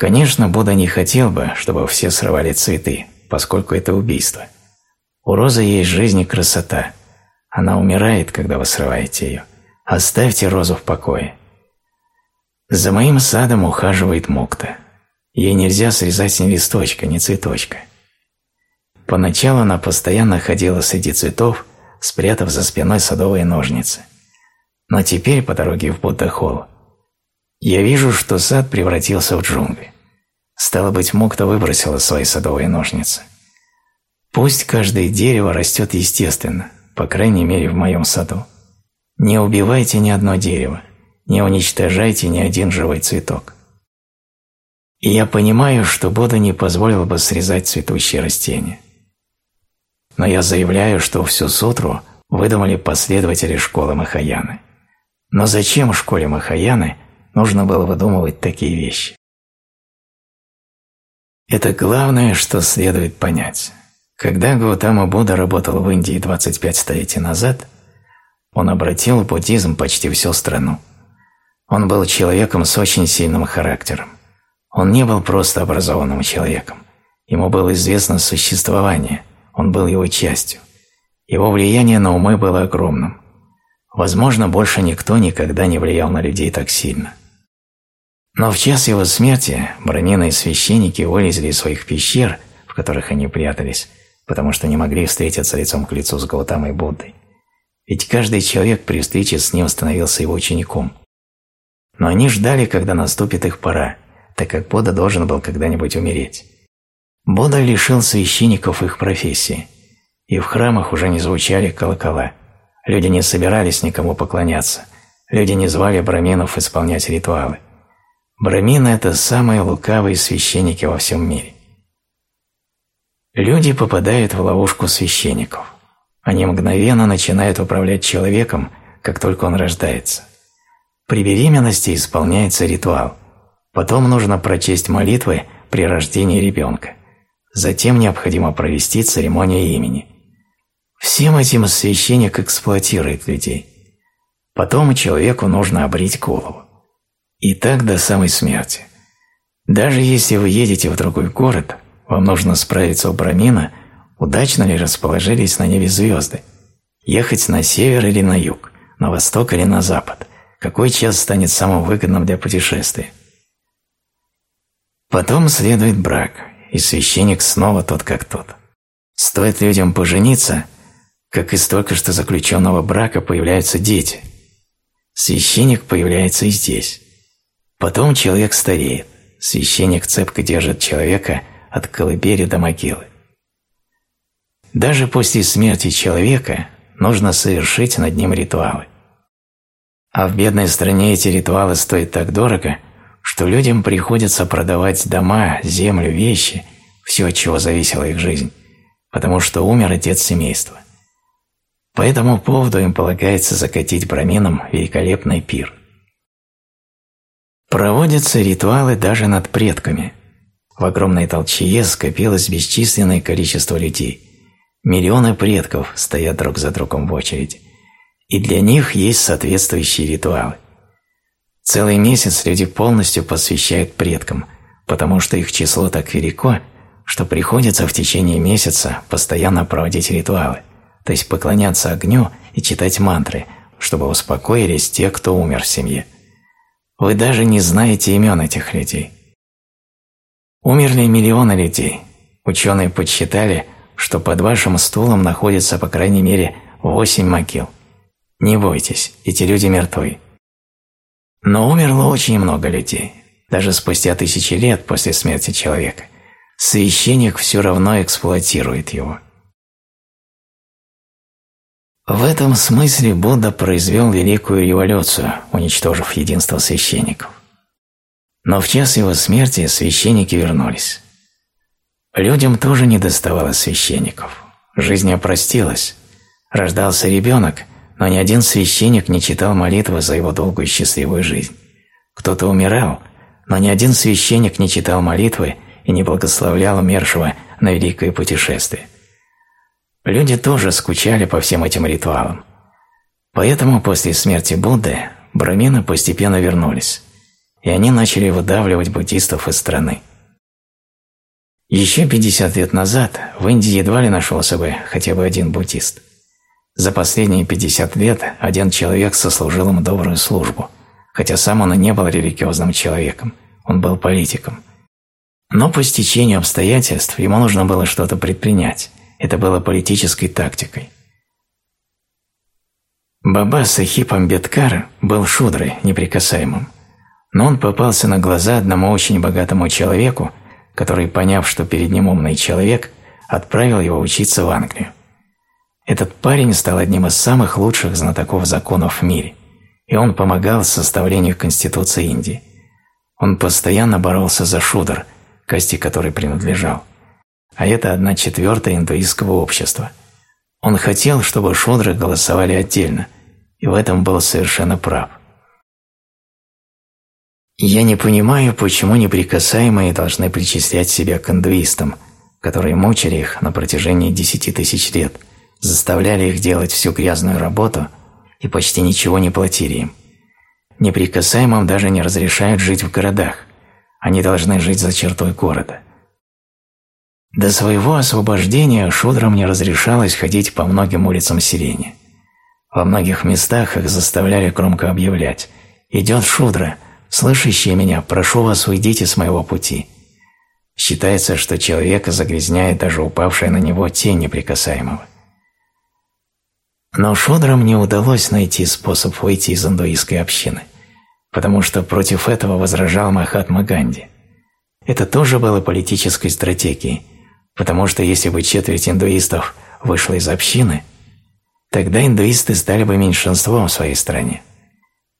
Конечно, Будда не хотел бы, чтобы все срывали цветы, поскольку это убийство. У розы есть жизнь и красота. Она умирает, когда вы срываете ее. Оставьте розу в покое. За моим садом ухаживает мукта. Ей нельзя срезать ни листочка, ни цветочка. Поначалу она постоянно ходила среди цветов, спрятав за спиной садовые ножницы. Но теперь по дороге в Будда-холл я вижу, что сад превратился в джунгли. Стало быть, Мукта выбросила свои садовые ножницы. Пусть каждое дерево растет естественно, по крайней мере в моем саду. Не убивайте ни одно дерево, не уничтожайте ни один живой цветок. И я понимаю, что Будда не позволил бы срезать цветущие растения. Но я заявляю, что всю сутру выдумали последователи школы Махаяны. Но зачем школе Махаяны – нужно было выдумывать такие вещи. Это главное, что следует понять. Когда Гаутама Будда работал в Индии 25 столетий назад, он обратил в буддизм почти всю страну. Он был человеком с очень сильным характером. Он не был просто образованным человеком. Ему было известно существование, он был его частью. Его влияние на умы было огромным. Возможно, больше никто никогда не влиял на людей так сильно. Но в час его смерти брамины и священники вылезли из своих пещер, в которых они прятались, потому что не могли встретиться лицом к лицу с Гаутамой Буддой. Ведь каждый человек при встрече с ним становился его учеником. Но они ждали, когда наступит их пора, так как Будда должен был когда-нибудь умереть. Будда лишил священников их профессии, и в храмах уже не звучали колокола. Люди не собирались никому поклоняться, люди не звали браминов исполнять ритуалы. Брамины – это самые лукавые священники во всем мире. Люди попадают в ловушку священников. Они мгновенно начинают управлять человеком, как только он рождается. При беременности исполняется ритуал. Потом нужно прочесть молитвы при рождении ребенка. Затем необходимо провести церемонию имени. Всем этим священник эксплуатирует людей. Потом человеку нужно обрить голову. И так до самой смерти. Даже если вы едете в другой город, вам нужно справиться у Брамина, удачно ли расположились на небе звезды. Ехать на север или на юг, на восток или на запад. Какой час станет самым выгодным для путешествия? Потом следует брак, и священник снова тот как тот. Стоит людям пожениться, как из только что заключенного брака появляются дети. Священник появляется и здесь. Потом человек стареет. Священник цепко держит человека от колыбели до могилы. даже после смерти человека нужно совершить над ним ритуалы. А в бедной стране эти ритуалы стоят так дорого, что людям приходится продавать дома, землю, вещи, все, от чего зависела их жизнь, потому что умер отец семейства. По этому поводу им полагается закатить браминам великолепный пир. Проводятся ритуалы даже над предками. В огромной толчее скопилось бесчисленное количество людей. Миллионы предков стоят друг за другом в очереди. И для них есть соответствующие ритуалы. Целый месяц люди полностью посвящают предкам, потому что их число так велико, что приходится в течение месяца постоянно проводить ритуалы, то есть поклоняться огню и читать мантры, чтобы успокоились те, кто умер в семье. Вы даже не знаете имен этих людей. Умерли миллионы людей. Ученые подсчитали, что под вашим стулом находится по крайней мере восемь могил. Не бойтесь, эти люди мертвы. Но умерло очень много людей. Даже спустя тысячи лет после смерти человека священник все равно эксплуатирует его. В этом смысле Будда произвел великую революцию, уничтожив единство священников. Но в час его смерти священники вернулись. Людям тоже не доставало священников. Жизнь опростилась. Рождался ребенок, но ни один священник не читал молитвы за его долгую счастливую жизнь. Кто-то умирал, но ни один священник не читал молитвы и не благословлял умершего на великое путешествие. Люди тоже скучали по всем этим ритуалам. Поэтому после смерти Будды брамины постепенно вернулись, и они начали выдавливать буддистов из страны. Еще 50 лет назад в Индии едва ли нашелся бы хотя бы один буддист. За последние 50 лет один человек сослужил им добрую службу, хотя сам он и не был религиозным человеком, он был политиком. Но по стечению обстоятельств ему нужно было что-то предпринять, это было политической тактикой. Баба Сахиб Амбеткар был шудрой, неприкасаемым, но он попался на глаза одному очень богатому человеку, который, поняв, что перед ним умный человек, отправил его учиться в Англию. Этот парень стал одним из самых лучших знатоков законов в мире, и он помогал составлению Конституции Индии. Он постоянно боролся за шудр, кости которой принадлежал а это одна четвертая индуистского общества. Он хотел, чтобы шудры голосовали отдельно, и в этом был совершенно прав. Я не понимаю, почему неприкасаемые должны причислять себя к индуистам, которые мучили их на протяжении десяти тысяч лет, заставляли их делать всю грязную работу и почти ничего не платили им. Неприкасаемым даже не разрешают жить в городах, они должны жить за чертой города – до своего освобождения шудрам не разрешалось ходить по многим улицам селения. Во многих местах их заставляли громко объявлять «Идет шудра, слышащие меня, прошу вас, уйдите с моего пути». Считается, что человека загрязняет даже упавшая на него тень неприкасаемого. Но шудрам не удалось найти способ выйти из индуистской общины, потому что против этого возражал Махатма Ганди. Это тоже было политической стратегией – Потому что если бы четверть индуистов вышла из общины, тогда индуисты стали бы меньшинством в своей стране.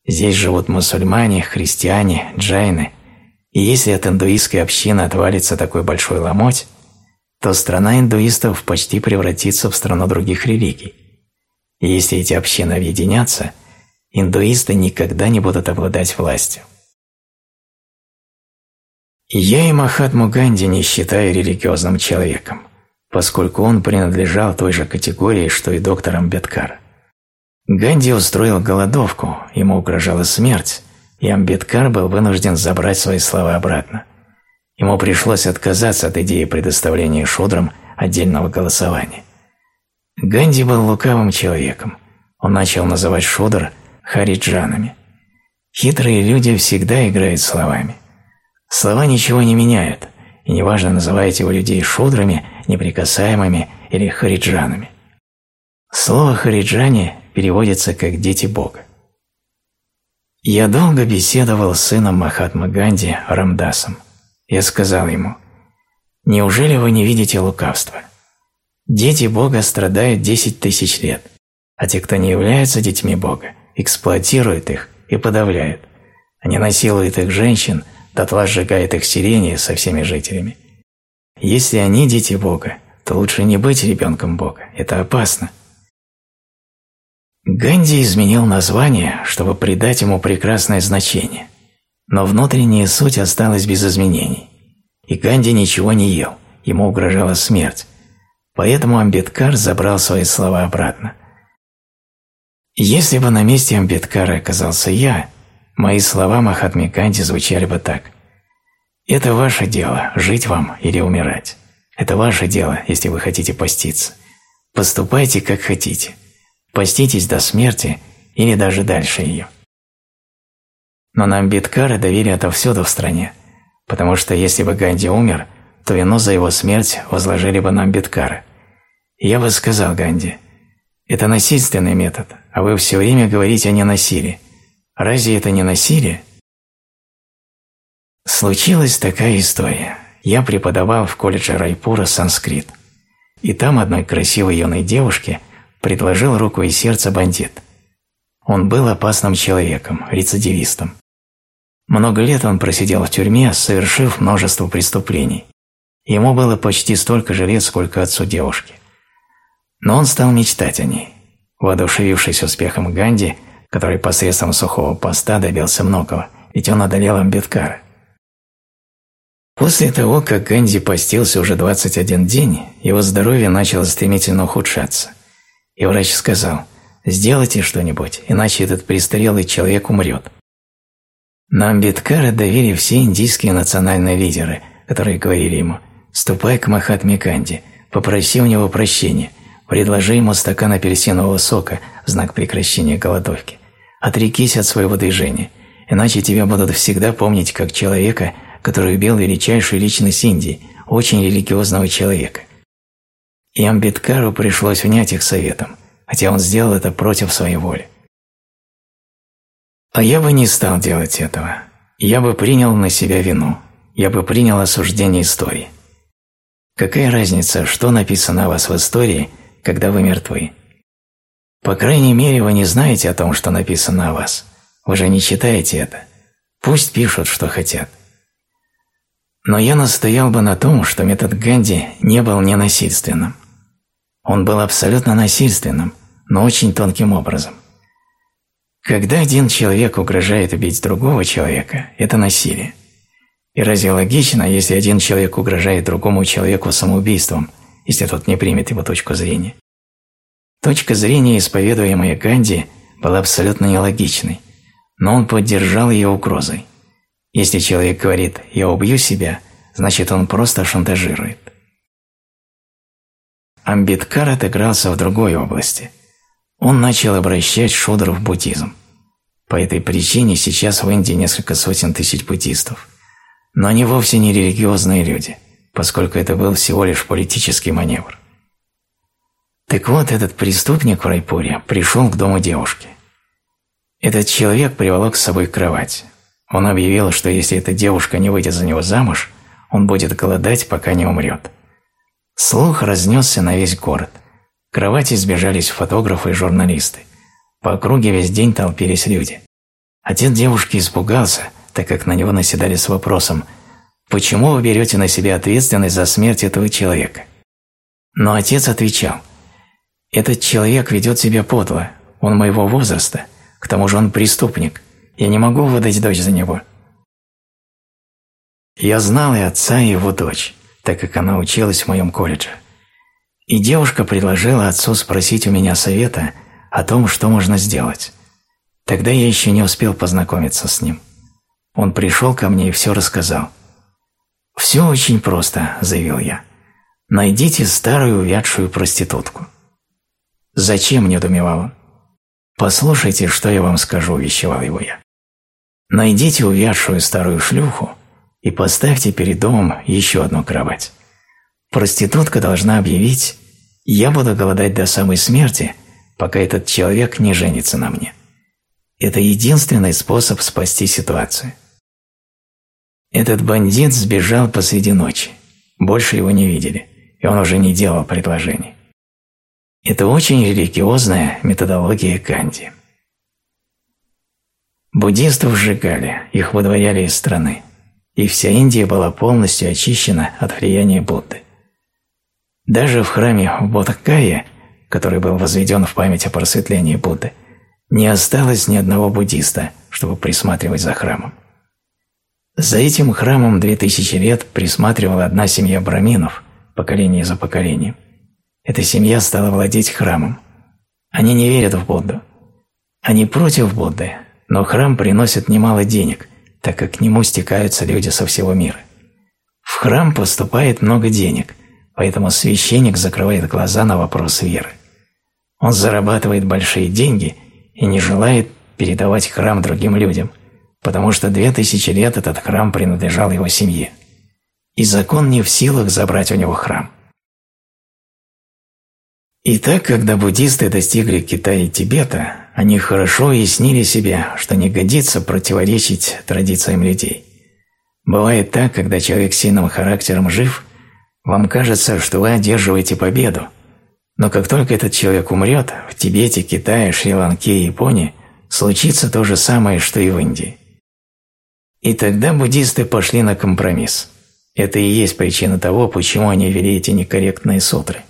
Здесь живут мусульмане, христиане, джайны, и если от индуистской общины отвалится такой большой ломоть, то страна индуистов почти превратится в страну других религий. И если эти общины объединятся, индуисты никогда не будут обладать властью. Я и Махатму Ганди не считаю религиозным человеком, поскольку он принадлежал той же категории, что и доктор Амбеткар. Ганди устроил голодовку, ему угрожала смерть, и Амбеткар был вынужден забрать свои слова обратно. Ему пришлось отказаться от идеи предоставления шудрам отдельного голосования. Ганди был лукавым человеком. Он начал называть шудр хариджанами. Хитрые люди всегда играют словами. Слова ничего не меняют, и неважно, называете вы людей шудрами, неприкасаемыми или хариджанами. Слово «хариджане» переводится как «дети Бога». Я долго беседовал с сыном Махатмы Ганди Рамдасом. Я сказал ему, «Неужели вы не видите лукавства? Дети Бога страдают 10 тысяч лет, а те, кто не являются детьми Бога, эксплуатируют их и подавляют. Они насилуют их женщин, дотла сжигают их сирени со всеми жителями. Если они дети Бога, то лучше не быть ребенком Бога, это опасно. Ганди изменил название, чтобы придать ему прекрасное значение, но внутренняя суть осталась без изменений. И Ганди ничего не ел, ему угрожала смерть, поэтому Амбедкар забрал свои слова обратно. Если бы на месте Амбедкара оказался я, мои слова Махатме Ганди звучали бы так. «Это ваше дело – жить вам или умирать. Это ваше дело, если вы хотите поститься. Поступайте, как хотите. Поститесь до смерти или даже дальше ее». Но нам Биткара давили отовсюду в стране, потому что если бы Ганди умер, то вину за его смерть возложили бы на Амбедкара. Я бы сказал Ганди, это насильственный метод, а вы все время говорите о ненасилии. Разве это не насилие? Случилась такая история. Я преподавал в колледже Райпура санскрит. И там одной красивой юной девушке предложил руку и сердце бандит. Он был опасным человеком, рецидивистом. Много лет он просидел в тюрьме, совершив множество преступлений. Ему было почти столько же лет, сколько отцу девушки. Но он стал мечтать о ней. Воодушевившись успехом Ганди, который посредством сухого поста добился многого, ведь он одолел Амбедкара. После того, как Ганди постился уже 21 день, его здоровье начало стремительно ухудшаться. И врач сказал, «Сделайте что-нибудь, иначе этот престарелый человек умрет». На Амбедкара доверили все индийские национальные лидеры, которые говорили ему, «Ступай к Махатме Ганди, попроси у него прощения, Предложи ему стакан апельсинового сока в знак прекращения голодовки. Отрекись от своего движения, иначе тебя будут всегда помнить как человека, который убил величайшую личность Индии, очень религиозного человека. И Амбедкару пришлось унять их советом, хотя он сделал это против своей воли. А я бы не стал делать этого. Я бы принял на себя вину. Я бы принял осуждение истории. Какая разница, что написано о вас в истории – когда вы мертвы. По крайней мере, вы не знаете о том, что написано о вас. Вы же не читаете это. Пусть пишут, что хотят. Но я настоял бы на том, что метод Ганди не был ненасильственным. Он был абсолютно насильственным, но очень тонким образом. Когда один человек угрожает убить другого человека, это насилие. И разве логично, если один человек угрожает другому человеку самоубийством, если тот не примет его точку зрения. Точка зрения, исповедуемая Ганди, была абсолютно нелогичной, но он поддержал ее угрозой. Если человек говорит «я убью себя», значит он просто шантажирует. Амбиткар отыгрался в другой области. Он начал обращать шудру в буддизм. По этой причине сейчас в Индии несколько сотен тысяч буддистов. Но они вовсе не религиозные люди – поскольку это был всего лишь политический маневр. Так вот, этот преступник в Райпуре пришел к дому девушки. Этот человек приволок с собой кровать. Он объявил, что если эта девушка не выйдет за него замуж, он будет голодать, пока не умрет. Слух разнесся на весь город. К кровати сбежались фотографы и журналисты. По округе весь день толпились люди. Отец девушки испугался, так как на него наседали с вопросом – Почему вы берете на себя ответственность за смерть этого человека? Но отец отвечал, этот человек ведет себя подло, он моего возраста, к тому же он преступник, я не могу выдать дочь за него. Я знал и отца, и его дочь, так как она училась в моем колледже. И девушка предложила отцу спросить у меня совета о том, что можно сделать. Тогда я еще не успел познакомиться с ним. Он пришел ко мне и все рассказал. «Все очень просто», – заявил я. «Найдите старую увядшую проститутку». «Зачем?» – недоумевал он. «Послушайте, что я вам скажу», – вещевал его я. «Найдите увядшую старую шлюху и поставьте перед домом еще одну кровать. Проститутка должна объявить «Я буду голодать до самой смерти, пока этот человек не женится на мне». Это единственный способ спасти ситуацию. Этот бандит сбежал посреди ночи. Больше его не видели, и он уже не делал предложений. Это очень религиозная методология Канди. Буддистов сжигали, их выдворяли из страны, и вся Индия была полностью очищена от влияния Будды. Даже в храме в который был возведен в память о просветлении Будды, не осталось ни одного буддиста, чтобы присматривать за храмом. За этим храмом две тысячи лет присматривала одна семья браминов, поколение за поколением. Эта семья стала владеть храмом. Они не верят в Будду. Они против Будды, но храм приносит немало денег, так как к нему стекаются люди со всего мира. В храм поступает много денег, поэтому священник закрывает глаза на вопрос веры. Он зарабатывает большие деньги и не желает передавать храм другим людям, потому что две тысячи лет этот храм принадлежал его семье. И закон не в силах забрать у него храм. Итак, когда буддисты достигли Китая и Тибета, они хорошо уяснили себе, что не годится противоречить традициям людей. Бывает так, когда человек с сильным характером жив, вам кажется, что вы одерживаете победу, но как только этот человек умрет, в Тибете, Китае, Шри-Ланке и Японии случится то же самое, что и в Индии. И тогда буддисты пошли на компромисс. Это и есть причина того, почему они вели эти некорректные сутры.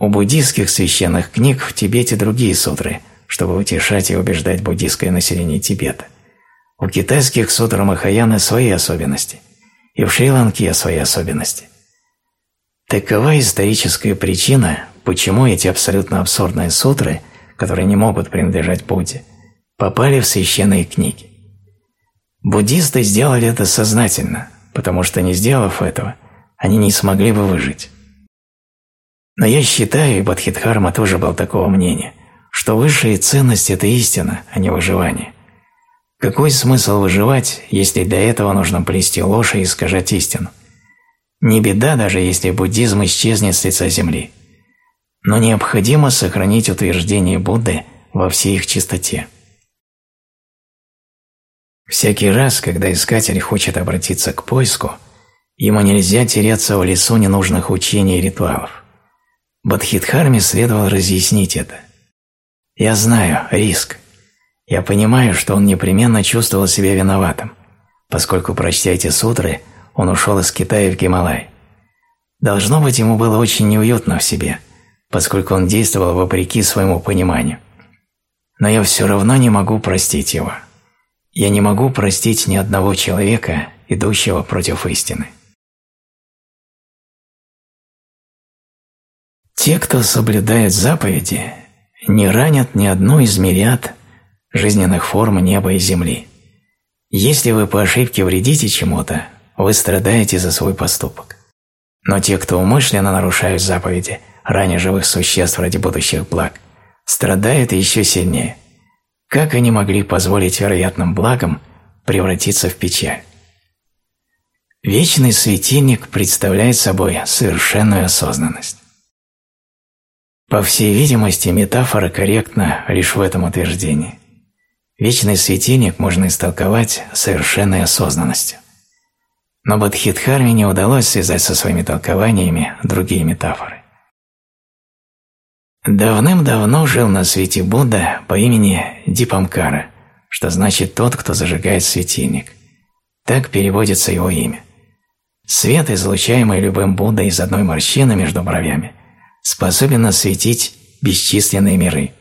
У буддийских священных книг в Тибете другие сутры, чтобы утешать и убеждать буддийское население Тибета. У китайских сутр Махаяны свои особенности, и в Шри-Ланке свои особенности. Такова историческая причина, почему эти абсолютно абсурдные сутры, которые не могут принадлежать Будде, попали в священные книги. Буддисты сделали это сознательно, потому что не сделав этого, они не смогли бы выжить. Но я считаю, и Бадхидхарма тоже был такого мнения, что высшая ценность – это истина, а не выживание. Какой смысл выживать, если для этого нужно плести ложь и искажать истину? Не беда, даже если буддизм исчезнет с лица земли. Но необходимо сохранить утверждение Будды во всей их чистоте. Всякий раз, когда искатель хочет обратиться к поиску, ему нельзя теряться в лесу ненужных учений и ритуалов. Бадхидхарме следовало разъяснить это. Я знаю, риск. Я понимаю, что он непременно чувствовал себя виноватым, поскольку, прочтя эти сутры, он ушел из Китая в Гималай. Должно быть, ему было очень неуютно в себе, поскольку он действовал вопреки своему пониманию. Но я все равно не могу простить его. Я не могу простить ни одного человека, идущего против истины. Те, кто соблюдает заповеди, не ранят ни одну из мириад жизненных форм неба и земли. Если вы по ошибке вредите чему-то, вы страдаете за свой поступок. Но те, кто умышленно нарушают заповеди, раня живых существ ради будущих благ, страдают еще сильнее. Как они могли позволить вероятным благам превратиться в печаль? Вечный светильник представляет собой совершенную осознанность. По всей видимости, метафора корректна лишь в этом утверждении. Вечный светильник можно истолковать совершенной осознанностью. Но Бодхидхарме не удалось связать со своими толкованиями другие метафоры. Давным-давно жил на свете Будда по имени Дипамкара, что значит «тот, кто зажигает светильник». Так переводится его имя. Свет, излучаемый любым Буддой из одной морщины между бровями, способен осветить бесчисленные миры,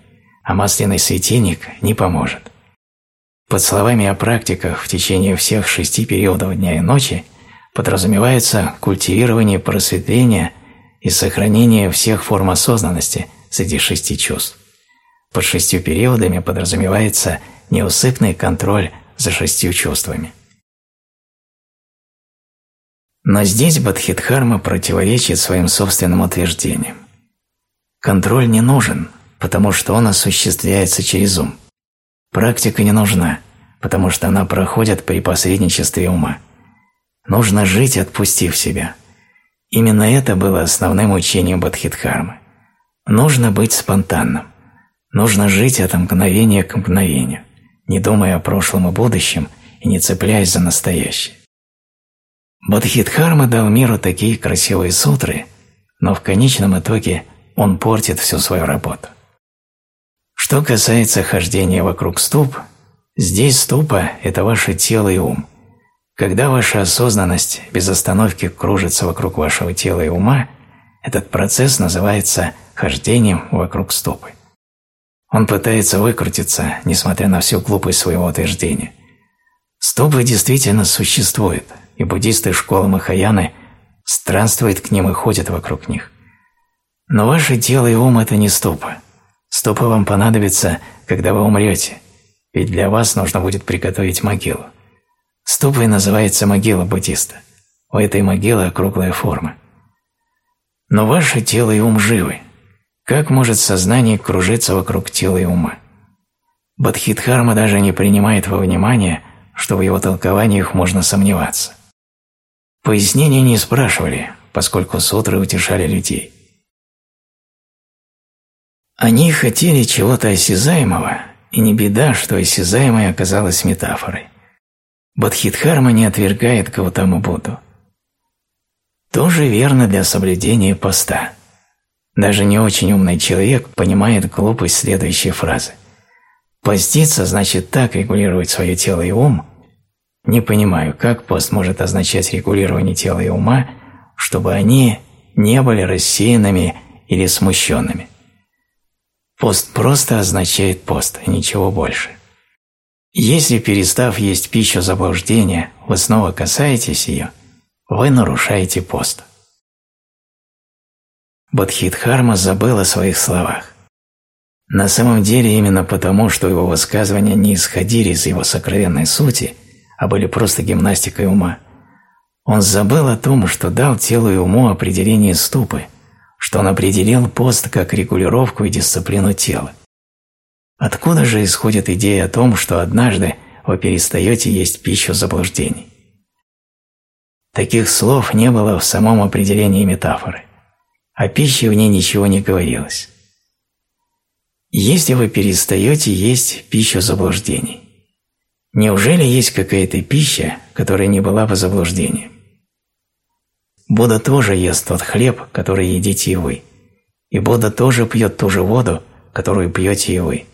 а масляный светильник не поможет. Под словами о практиках в течение всех шести периодов дня и ночи подразумевается культивирование просветления и сохранение всех форм осознанности среди шести чувств. Под шестью периодами подразумевается неусыпный контроль за шестью чувствами. Но здесь Бадхидхарма противоречит своим собственным утверждениям. Контроль не нужен, потому что он осуществляется через ум. Практика не нужна, потому что она проходит при посредничестве ума. Нужно жить, отпустив себя. Именно это было основным учением Бадхидхармы. Нужно быть спонтанным. Нужно жить от мгновения к мгновению, не думая о прошлом и будущем и не цепляясь за настоящее. Бадхидхарма дал миру такие красивые сутры, но в конечном итоге он портит всю свою работу. Что касается хождения вокруг ступ, здесь ступа – это ваше тело и ум. Когда ваша осознанность без остановки кружится вокруг вашего тела и ума, этот процесс называется хождением вокруг ступы. Он пытается выкрутиться, несмотря на всю глупость своего утверждения. Стопы действительно существуют, и буддисты школы Махаяны странствуют к ним и ходят вокруг них. Но ваше тело и ум – это не стопы. Стопы вам понадобятся, когда вы умрете, ведь для вас нужно будет приготовить могилу. Ступой называется могила буддиста. У этой могилы округлая форма. Но ваше тело и ум живы. Как может сознание кружиться вокруг тела и ума? Бадхидхарма даже не принимает во внимание, что в его толкованиях можно сомневаться. Пояснения не спрашивали, поскольку сутры утешали людей. Они хотели чего-то осязаемого, и не беда, что осязаемое оказалось метафорой. Бадхидхарма не отвергает Гаутаму Будду. Тоже верно для соблюдения поста. Даже не очень умный человек понимает глупость следующей фразы. Поститься значит так регулировать свое тело и ум. Не понимаю, как пост может означать регулирование тела и ума, чтобы они не были рассеянными или смущенными. Пост просто означает пост, ничего больше. Если, перестав есть пищу заблуждения, вы снова касаетесь ее, вы нарушаете пост. Бодхидхарма забыл о своих словах. На самом деле именно потому, что его высказывания не исходили из его сокровенной сути, а были просто гимнастикой ума, он забыл о том, что дал телу и уму определение ступы, что он определил пост как регулировку и дисциплину тела. Откуда же исходит идея о том, что однажды вы перестаете есть пищу заблуждений? Таких слов не было в самом определении метафоры. О пище в ней ничего не говорилось. Если вы перестаете есть пищу заблуждений, неужели есть какая-то пища, которая не была бы заблуждением? Будда тоже ест тот хлеб, который едите вы, и Будда тоже пьет ту же воду, которую пьете и вы.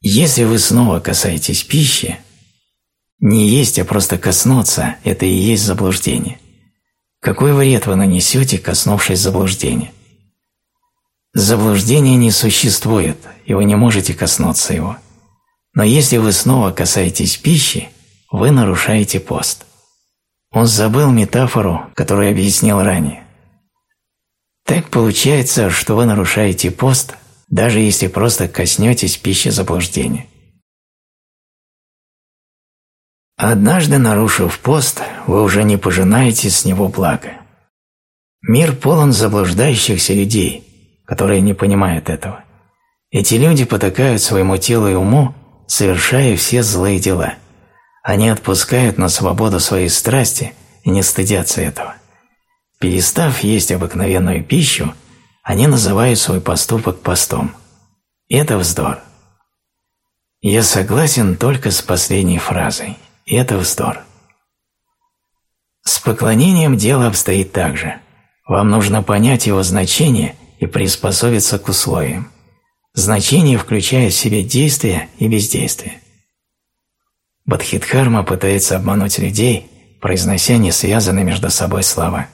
Если вы снова касаетесь пищи, не есть, а просто коснуться – это и есть заблуждение – какой вред вы нанесете, коснувшись заблуждения? Заблуждение не существует, и вы не можете коснуться его. Но если вы снова касаетесь пищи, вы нарушаете пост. Он забыл метафору, которую объяснил ранее. Так получается, что вы нарушаете пост, даже если просто коснетесь пищи заблуждения. Однажды, нарушив пост, вы уже не пожинаете с него блага. Мир полон заблуждающихся людей, которые не понимают этого. Эти люди потакают своему телу и уму, совершая все злые дела. Они отпускают на свободу свои страсти и не стыдятся этого. Перестав есть обыкновенную пищу, они называют свой поступок постом. Это вздор. Я согласен только с последней фразой – это вздор. С поклонением дело обстоит так же. Вам нужно понять его значение и приспособиться к условиям. Значение включает в себе действие и бездействие. Бадхидхарма пытается обмануть людей, произнося несвязанные между собой слова.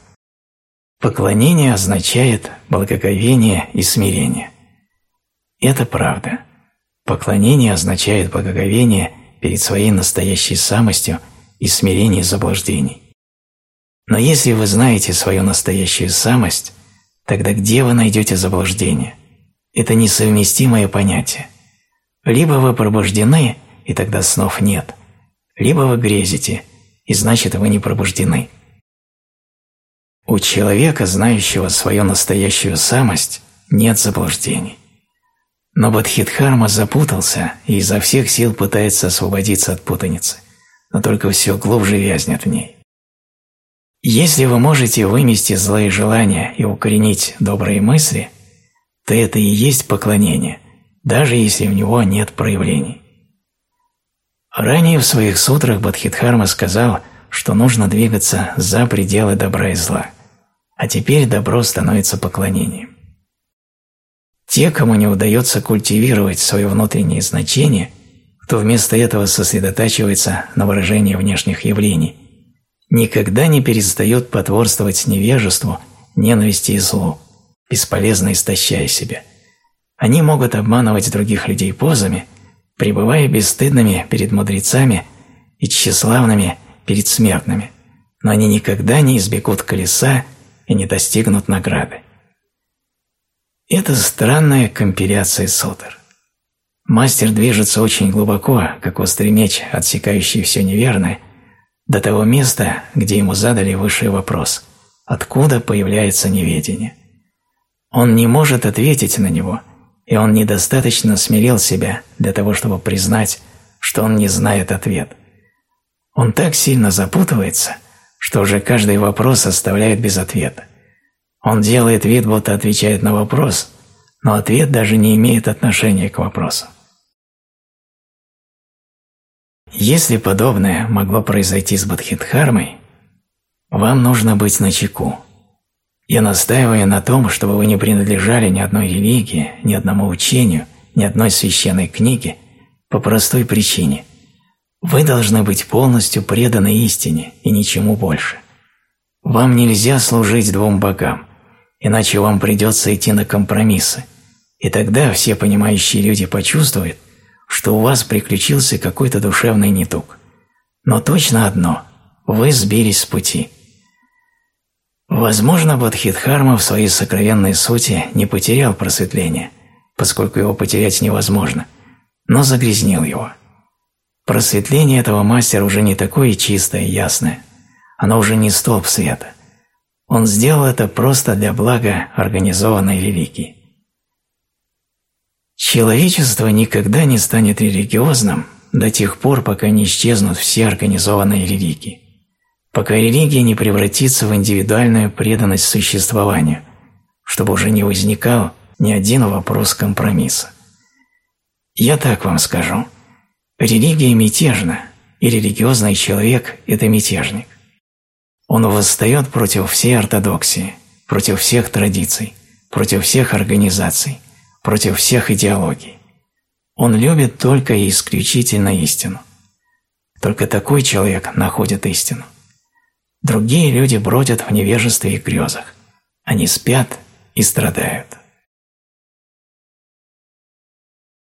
Поклонение означает благоговение и смирение. Это правда. Поклонение означает благоговение перед своей настоящей самостью и смирение заблуждений. Но если вы знаете свою настоящую самость, тогда где вы найдете заблуждение? Это несовместимое понятие. Либо вы пробуждены, и тогда снов нет, либо вы грезите, и значит вы не пробуждены. У человека, знающего свою настоящую самость, нет заблуждений. Но Бадхидхарма запутался и изо всех сил пытается освободиться от путаницы, но только все глубже вязнет в ней. Если вы можете вымести злые желания и укоренить добрые мысли, то это и есть поклонение, даже если в него нет проявлений. Ранее в своих сутрах Бадхидхарма сказал, что нужно двигаться за пределы добра и зла. а теперь добро становится поклонением. Те, кому не удается культивировать свое внутреннее значение, кто вместо этого сосредотачивается на выражении внешних явлений, никогда не перестает потворствовать невежеству, ненависти и злу, бесполезно истощая себя. Они могут обманывать других людей позами, пребывая бесстыдными перед мудрецами и тщеславными перед смертными, но они никогда не избегут колеса и не достигнут награды. Это странная компиляция сутр. Мастер движется очень глубоко, как острый меч, отсекающий все неверное, до того места, где ему задали высший вопрос – откуда появляется неведение. Он не может ответить на него, и он недостаточно смирил себя для того, чтобы признать, что он не знает ответ. Он так сильно запутывается, что уже каждый вопрос оставляет без ответа. Он делает вид, будто отвечает на вопрос, но ответ даже не имеет отношения к вопросу. Если подобное могло произойти с Бадхидхармой, вам нужно быть начеку. Я настаиваю на том, чтобы вы не принадлежали ни одной религии, ни одному учению, ни одной священной книге по простой причине. Вы должны быть полностью преданы истине и ничему больше. Вам нельзя служить двум богам иначе вам придется идти на компромиссы, и тогда все понимающие люди почувствуют, что у вас приключился какой-то душевный недуг. Но точно одно – вы сбились с пути. Возможно, Бодхидхарма в своей сокровенной сути не потерял просветление, поскольку его потерять невозможно, но загрязнил его. Просветление этого мастера уже не такое чистое и ясное, оно уже не столб света. Он сделал это просто для блага организованной религии. Человечество никогда не станет религиозным до тех пор, пока не исчезнут все организованные религии, пока религия не превратится в индивидуальную преданность существованию, чтобы уже не возникал ни один вопрос компромисса. Я так вам скажу. Религия мятежна, и религиозный человек – это мятежник. Он восстает против всей ортодоксии, против всех традиций, против всех организаций, против всех идеологий. Он любит только и исключительно истину. Только такой человек находит истину. Другие люди бродят в невежестве и грезах. Они спят и страдают.